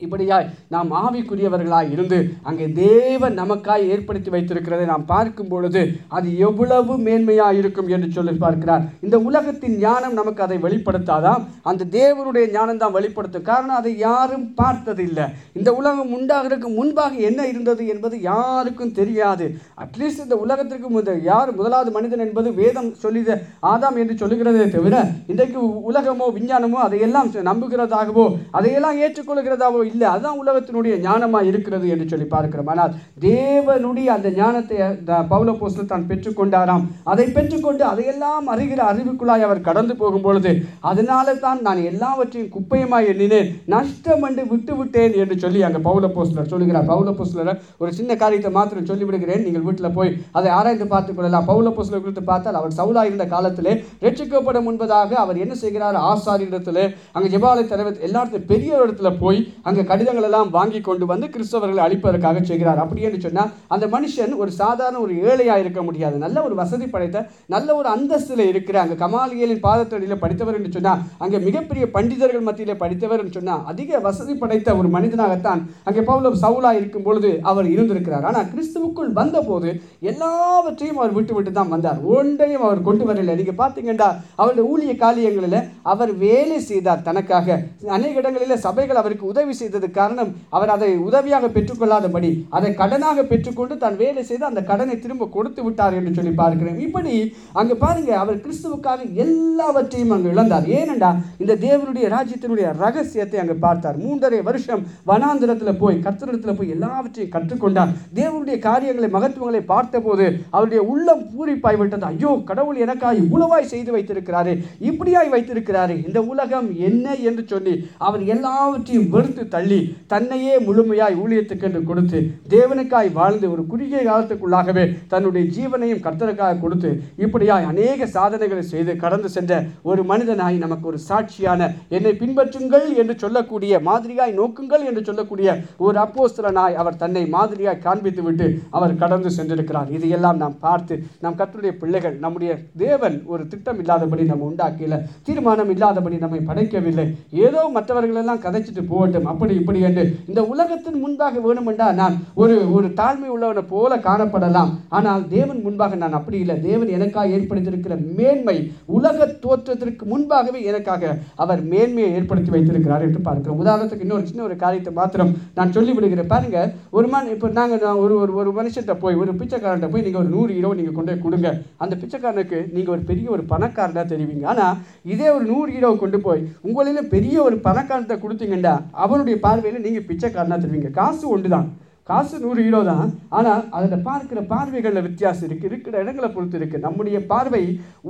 இப்படியாய் நாம் ஆவிக்குரியவர்களாய் இருந்து அங்கே தேவன் நமக்காய் ஏற்படுத்தி வைத்திருக்கிறதை நாம் பார்க்கும் பொழுது அது எவ்வளவு மேன்மையாக இருக்கும் என்று சொல்லி பார்க்கிறார். இந்த உலகத்தின் ஞானம் நமக்கு அதை வெளிப்படுத்தாதான் அந்த தேவனுடைய ஞானம் தான் வெளிப்படுத்தும். காரணம் அதை யாரும் பார்த்ததில்லை. இந்த உலகம் உண்டாகிறதுக்கு முன்பாக என்ன இருந்தது என்பது யாருக்கும் தெரியாது. அட்லீஸ்ட் இந்த உலகத்திற்கு முத யார் முதலாவது மனிதன் என்பது வேதம் சொல்லித ஆதாம் என்று சொல்லுகிறதே தவிர இன்றைக்கு உலகமோ விஞ்ஞானமோ அதையெல்லாம் நம்புகிறதாகவோ அதையெல்லாம் ஏற்றுக்கொள்கிறதாகவோ இல்லை அதுதான் உலகத்தினுடைய ஞானமாக இருக்கிறது என்று சொல்லி பார்க்கிறோம். ஆனால் தேவனுடைய அந்த ஞானத்தை த- பவுல தான் பெற்றுக்கொண்டாராம். அதை பெற்றுக்கொண்டு அதையெல்லாம் அறிகிற அறிவுக்குள்ளாய் அவர் கடந்து போகும் பொழுது அதனால தான் நான் எல்லாவற்றையும் குப்பையுமாய் எண்ணினேன் நஷ்டம் என்று விட்டு விட்டேன் என்று சொல்லி அங்கே பவுல போஸ்டலர் சொல்லுகிறார். பவுல போஸ்டலர் ஒரு சின்ன காரியத்தை மாத்திரம் சொல்லி விடுகிறேன் நீங்கள் வீட்டில் போய் அதை ஆராய்ந்து பார்த்துக் கொள்ளலாம். பவுல போஸ்டலர் குறித்து பார்த்தால் அவர் சவுலா இருந்த காலத்திலே ரட்சிக்கப்பட முன்பதாக அவர் என்ன செய்கிறார்? ஆசாரியரிடத்தில் அங்கே ஜெபாலய தலைவர் எல்லாத்தையும் பெரிய இடத்துல போய் அங்கே அங்கே கடிதங்கள் எல்லாம் வாங்கி கொண்டு வந்து கிறிஸ்தவர்களை அழிப்பதற்காக செய்கிறார். அப்படி என்று சொன்னால் அந்த மனுஷன் ஒரு சாதாரண ஒரு ஏழையாக இருக்க முடியாது. நல்ல ஒரு வசதி படைத்த நல்ல ஒரு அந்தஸ்தில் இருக்கிற அங்கே கமாலியலின் பாதத்தடியில் படித்தவர் என்று சொன்னால் அங்கே மிகப்பெரிய பண்டிதர்கள் மத்தியில் படித்தவர் என்று சொன்னால் அதிக வசதி படைத்த ஒரு மனிதனாகத்தான் அங்கே பவுலம் சவுலா இருக்கும் பொழுது அவர் இருந்திருக்கிறார். ஆனால் கிறிஸ்துவுக்குள் வந்தபோது எல்லாவற்றையும் அவர் விட்டு விட்டு தான் வந்தார். ஒன்றையும் அவர் கொண்டு வரல. நீங்கள் பார்த்தீங்கன்னா அவருடைய ஊழிய காரியங்களில் அவர் வேலை செய்தார் தனக்காக. அநேக இடங்களில் சபைகள் அவருக்கு உதவி செய்தது காரணம் அவர் அதை உதவியாக பெற்றுக்கொள்ளாதபடி அதை கடனாக பெற்றுக்கொண்டு தான் வேலை செய்து அந்த கடனை திரும்ப கொடுத்து விட்டார் என்று சொல்லி பார்க்கிறேன். இப்படி அங்கே பாருங்க அவர் கிறிஸ்துவுக்காக எல்லாவற்றையும் அங்கு இழந்தார். ஏனென்றா இந்த தேவனுடைய ராஜ்யத்தினுடைய ரகசியத்தை அங்கு பார்த்தார். மூன்றரை வருஷம் வனாந்திரத்தில் போய் கர்த்தரிடத்தில் போய் எல்லாவற்றையும் கற்றுக்கொண்டார். தேவனுடைய காரியங்களை மகத்துவங்களை பார்த்தபோது அவருடைய உள்ளம் பூரிப்பாய் விட்டது. ஐயோ கடவுள் எனக்காக இவ்வளவாய் செய்து வைத்திருக்கிறாரே இப்படியாய் வைத்திருக்கிறாரே இந்த உலகம் என்ன என்று சொல்லி அவர் எல்லாவற்றையும் வெறுத்து தள்ளி தன்னையே முழுமையாய் ஊழியத்துக்கு என்று கொடுத்து தேவனுக்காய் வாழ்ந்து ஒரு குறுகிய காலத்துக்குள்ளாகவே தன்னுடைய ஜீவனையும் கர்த்தருக்காக கொடுத்து இப்படியாய் அநேக சாதனைகளை செய்து கடந்து சென்ற ஒரு மனிதனாய் நமக்கு ஒரு சாட்சியான என்னை பின்பற்றுங்கள் என்று சொல்லக்கூடிய மாதிரியாய் நோக்குங்கள் என்று சொல்லக்கூடிய ஒரு அப்போஸ்தலனாய் அவர் தன்னை மாதிரியாய் காண்பித்து விட்டு அவர் கடந்து சென்றிருக்கிறார். இதையெல்லாம் நாம் பார்த்து நாம் கர்த்தருடைய பிள்ளைகள் நம்முடைய தேவன் ஒரு திட்டம் இல்லாதபடி நம்ம உண்டாக்கல தீர்மானம் இல்லாதபடி நம்மை படைக்கவில்லை. ஏதோ மற்றவர்களெல்லாம் கதைச்சிட்டு போகட்டும். அப்படி இப்படி என்று இந்த உலகத்தின் முன்பாக வேணுமென்றால் நான் ஒரு ஒரு தாழ்மை உள்ளவனை போல காணப்படலாம். ஆனால் தேவன் முன்பாக நான் அப்படி இல்லை. தேவன் எனக்காக ஏற்படுத்தியிருக்கிற மேன்மை உலக தோற்றத்திற்கு முன்பாகவே எனக்காக அவர் மேன்மையை ஏற்படுத்தி வைத்திருக்கிறார் என்று பார்க்கிறோம். உதாரணத்துக்கு இன்னொரு சின்ன ஒரு காரியத்தை மாத்திரம் நான் சொல்லி விடுகிறேன் பாருங்க ஒரு மன் இப்போ நாங்கள் ஒரு ஒரு ஒரு மனுஷன்ட்ட போய் ஒரு பிச்சைக்காரன்ட்ட போய் நீங்கள் ஒரு நூறு இரவு நீங்கள் கொண்டு போய் கொடுங்க. அந்த பிச்சைக்காரனுக்கு நீங்கள் ஒரு பெரிய ஒரு பணக்காரனாக தெரிவிங்க. ஆனால் இதே ஒரு நூறு இரவு கொண்டு போய் உங்களில் பெரிய ஒரு பணக்காரத்தை கொடுத்தீங்கன்னா அவனுடைய பார்வையில் நீங்கள் பிச்சைக்காரனாக தருவீங்க காசு ஒன்று தான் காசு நூறு கிலோ தான். ஆனால் அதில் பார்க்கிற பார்வைகளில் வித்தியாசம் இருக்குது இருக்கிற இடங்களை பொறுத்து இருக்குது நம்முடைய பார்வை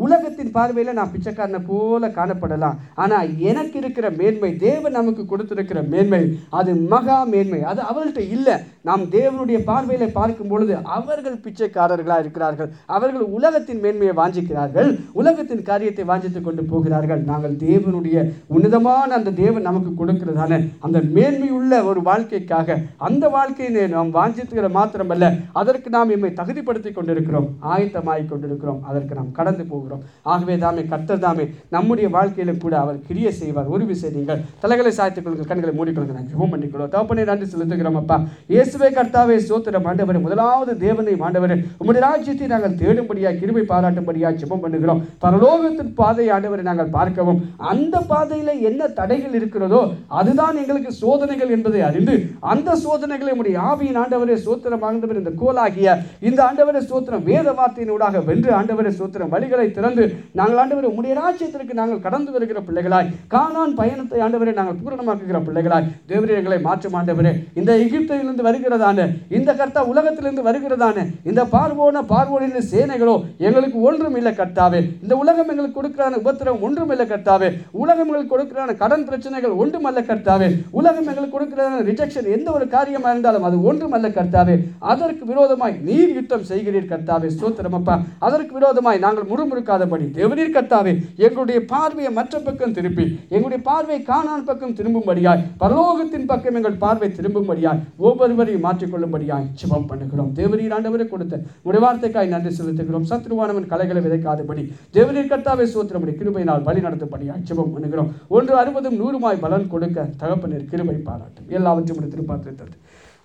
உலகத்தின் பார்வையில் நான் பிச்சைக்காரனை போல காணப்படலாம். ஆனால் எனக்கு இருக்கிற மேன்மை தேவன் நமக்கு கொடுத்துருக்கிற மேன்மை அது மகா மேன்மை. அது அவர்கள்ட்ட இல்லை. நாம் தேவனுடைய பார்வையில் பார்க்கும் பொழுது அவர்கள் பிச்சைக்காரர்களாக இருக்கிறார்கள். அவர்கள் உலகத்தின் மேன்மையை வாஞ்சிக்கிறார்கள். உலகத்தின் காரியத்தை வாஞ்சித்து கொண்டு போகிறார்கள். நாங்கள் தேவனுடைய உன்னதமான அந்த தேவன் நமக்கு கொடுக்கிறதான அந்த மேன்மையுள்ள ஒரு வாழ்க்கைக்காக அந்த வாழ்க்கையை நாம் வாஞ்சித்துகிற மாத்திரமல்ல. அதற்கு நாம் எம்மை தகுதிப்படுத்தி கொண்டிருக்கிறோம். ஆயத்தமாகி கொண்டிருக்கிறோம். அதற்கு நாம் கடந்து போகிறோம். ஆகவே தாமே கர்த்தர் தாமே நம்முடைய வாழ்க்கையிலும் கூட அவர் கிரிய செய்வார். ஒரு விஷயம் நீங்கள் தலைகளை சாய்த்துக் கொள்ளுங்கள். கண்களை மூடிக்கொள்ளுங்கள் நான் ஜெபம் பண்ணிக்கொள்ளும் தகப்பனே நன்றி செலுத்துகிறோம் அப்பா. இயேசுவே கர்த்தாவே சோத்திரம் ஆண்டவரே முதலாவது தேவனை ஆண்டவரே உம்முடைய ராஜ்யத்தை நாங்கள் தேடும்படியாக கிருமை பாராட்டும்படியாக ஜெபம் பண்ணுகிறோம். பரலோகத்தின் பாதை ஆண்டவரை நாங்கள் பார்க்கவும் அந்த பாதையில் என்ன தடைகள் இருக்கிறதோ அதுதான் எங்களுக்கு சோதனைகள் என்பதை அறிந்து அந்த சோதனைகளை உடைய ஆவியின் ஆண்டவரே சோத்திரம் ஆண்டவர் இந்த கோலாகிய இந்த ஆண்டவரே சோத்திரம் வேத வார்த்தையினூடாக வென்று ஆண்டவரே சோத்திரம் வழிகளை திறந்து நாங்கள் ஆண்டவரே உடைய ராஜ்யத்திற்கு நாங்கள் கடந்து வருகிற பிள்ளைகளாய் காணான் பயணத்தை ஆண்டவரை நாங்கள் பூரணமாக்குகிற பிள்ளைகளாய் தேவரே எங்களை மாற்றும் ஆண்டவரே. இந்த எகிப்திலிருந்து வருகிறதான இந்த கர்த்தா உலகத்திலிருந்து வருகிறதான இந்த பார்வோன பார்வோனின் சேனைகளோ எங்களுக்கு ஒன்றும் இல்லை கர்த்தாவே. இந்த உலகம் எங்களுக்கு கொடுக்கிறான உபத்திரம் ஒன்றும் இல்லை கர்த்தாவே. உலகம் எங்களுக்கு கொடுக்கிறான கடன் பிரச்சனைகள் ஒன்றும் அல்ல கர்த்தாவே. உலகம் எங்களுக்கு கொடுக்கிறான ரிஜெக்ஷன் எந்த ஒரு காரியமாக இருந்தாலும் அது ஒன்றுமல்ல கர்த்தாவே அதற்கு விரோதமாய் நீர் யுத்தம் செய்கிறீர் கர்த்தாவே ஸ்தோத்திரம் அதற்கு விரோதமாய் நாங்கள் முறுமுறுக்காதபடி. தேவனீர் கர்த்தாவே எங்களுடைய பார்வையை மற்ற பக்கம் திருப்பி எங்களுடைய பார்வை காணான் பக்கம் திரும்பும்படியாய் பரலோகத்தின் பக்கம் எங்கள் பார்வை திரும்பும்படியாய் ஒவ்வொருவரையும் மாற்றிக்கொள்ளும்படியாய் சிவம் பண்ணுகிறோம். தேவனீர் ஆண்டவரை கொடுத்த உடைய வார்த்தைக்காய் நன்றி செலுத்துகிறோம். சத்ருவானவன் கலைகளை விதைக்காதபடி தேவனீர் கர்த்தாவே சோத்திரமுடைய கிருபையினால் வழி நடத்தும்படியாய் சிவம் பண்ணுகிறோம். ஒன்று அறுபதும் நூறுமாய் பலன் கொடுக்க தகப்பனர் கிருபை பாராட்டும். எல்லாவற்றையும் திருப்பாத்திரத்தது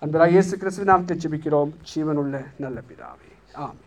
அன்பராக இயேசு கிறிஸ்துவின் நாமத்தை ஜெபிக்கிறோம். ஜீவனுள்ள நல்ல பிதாவே. ஆமே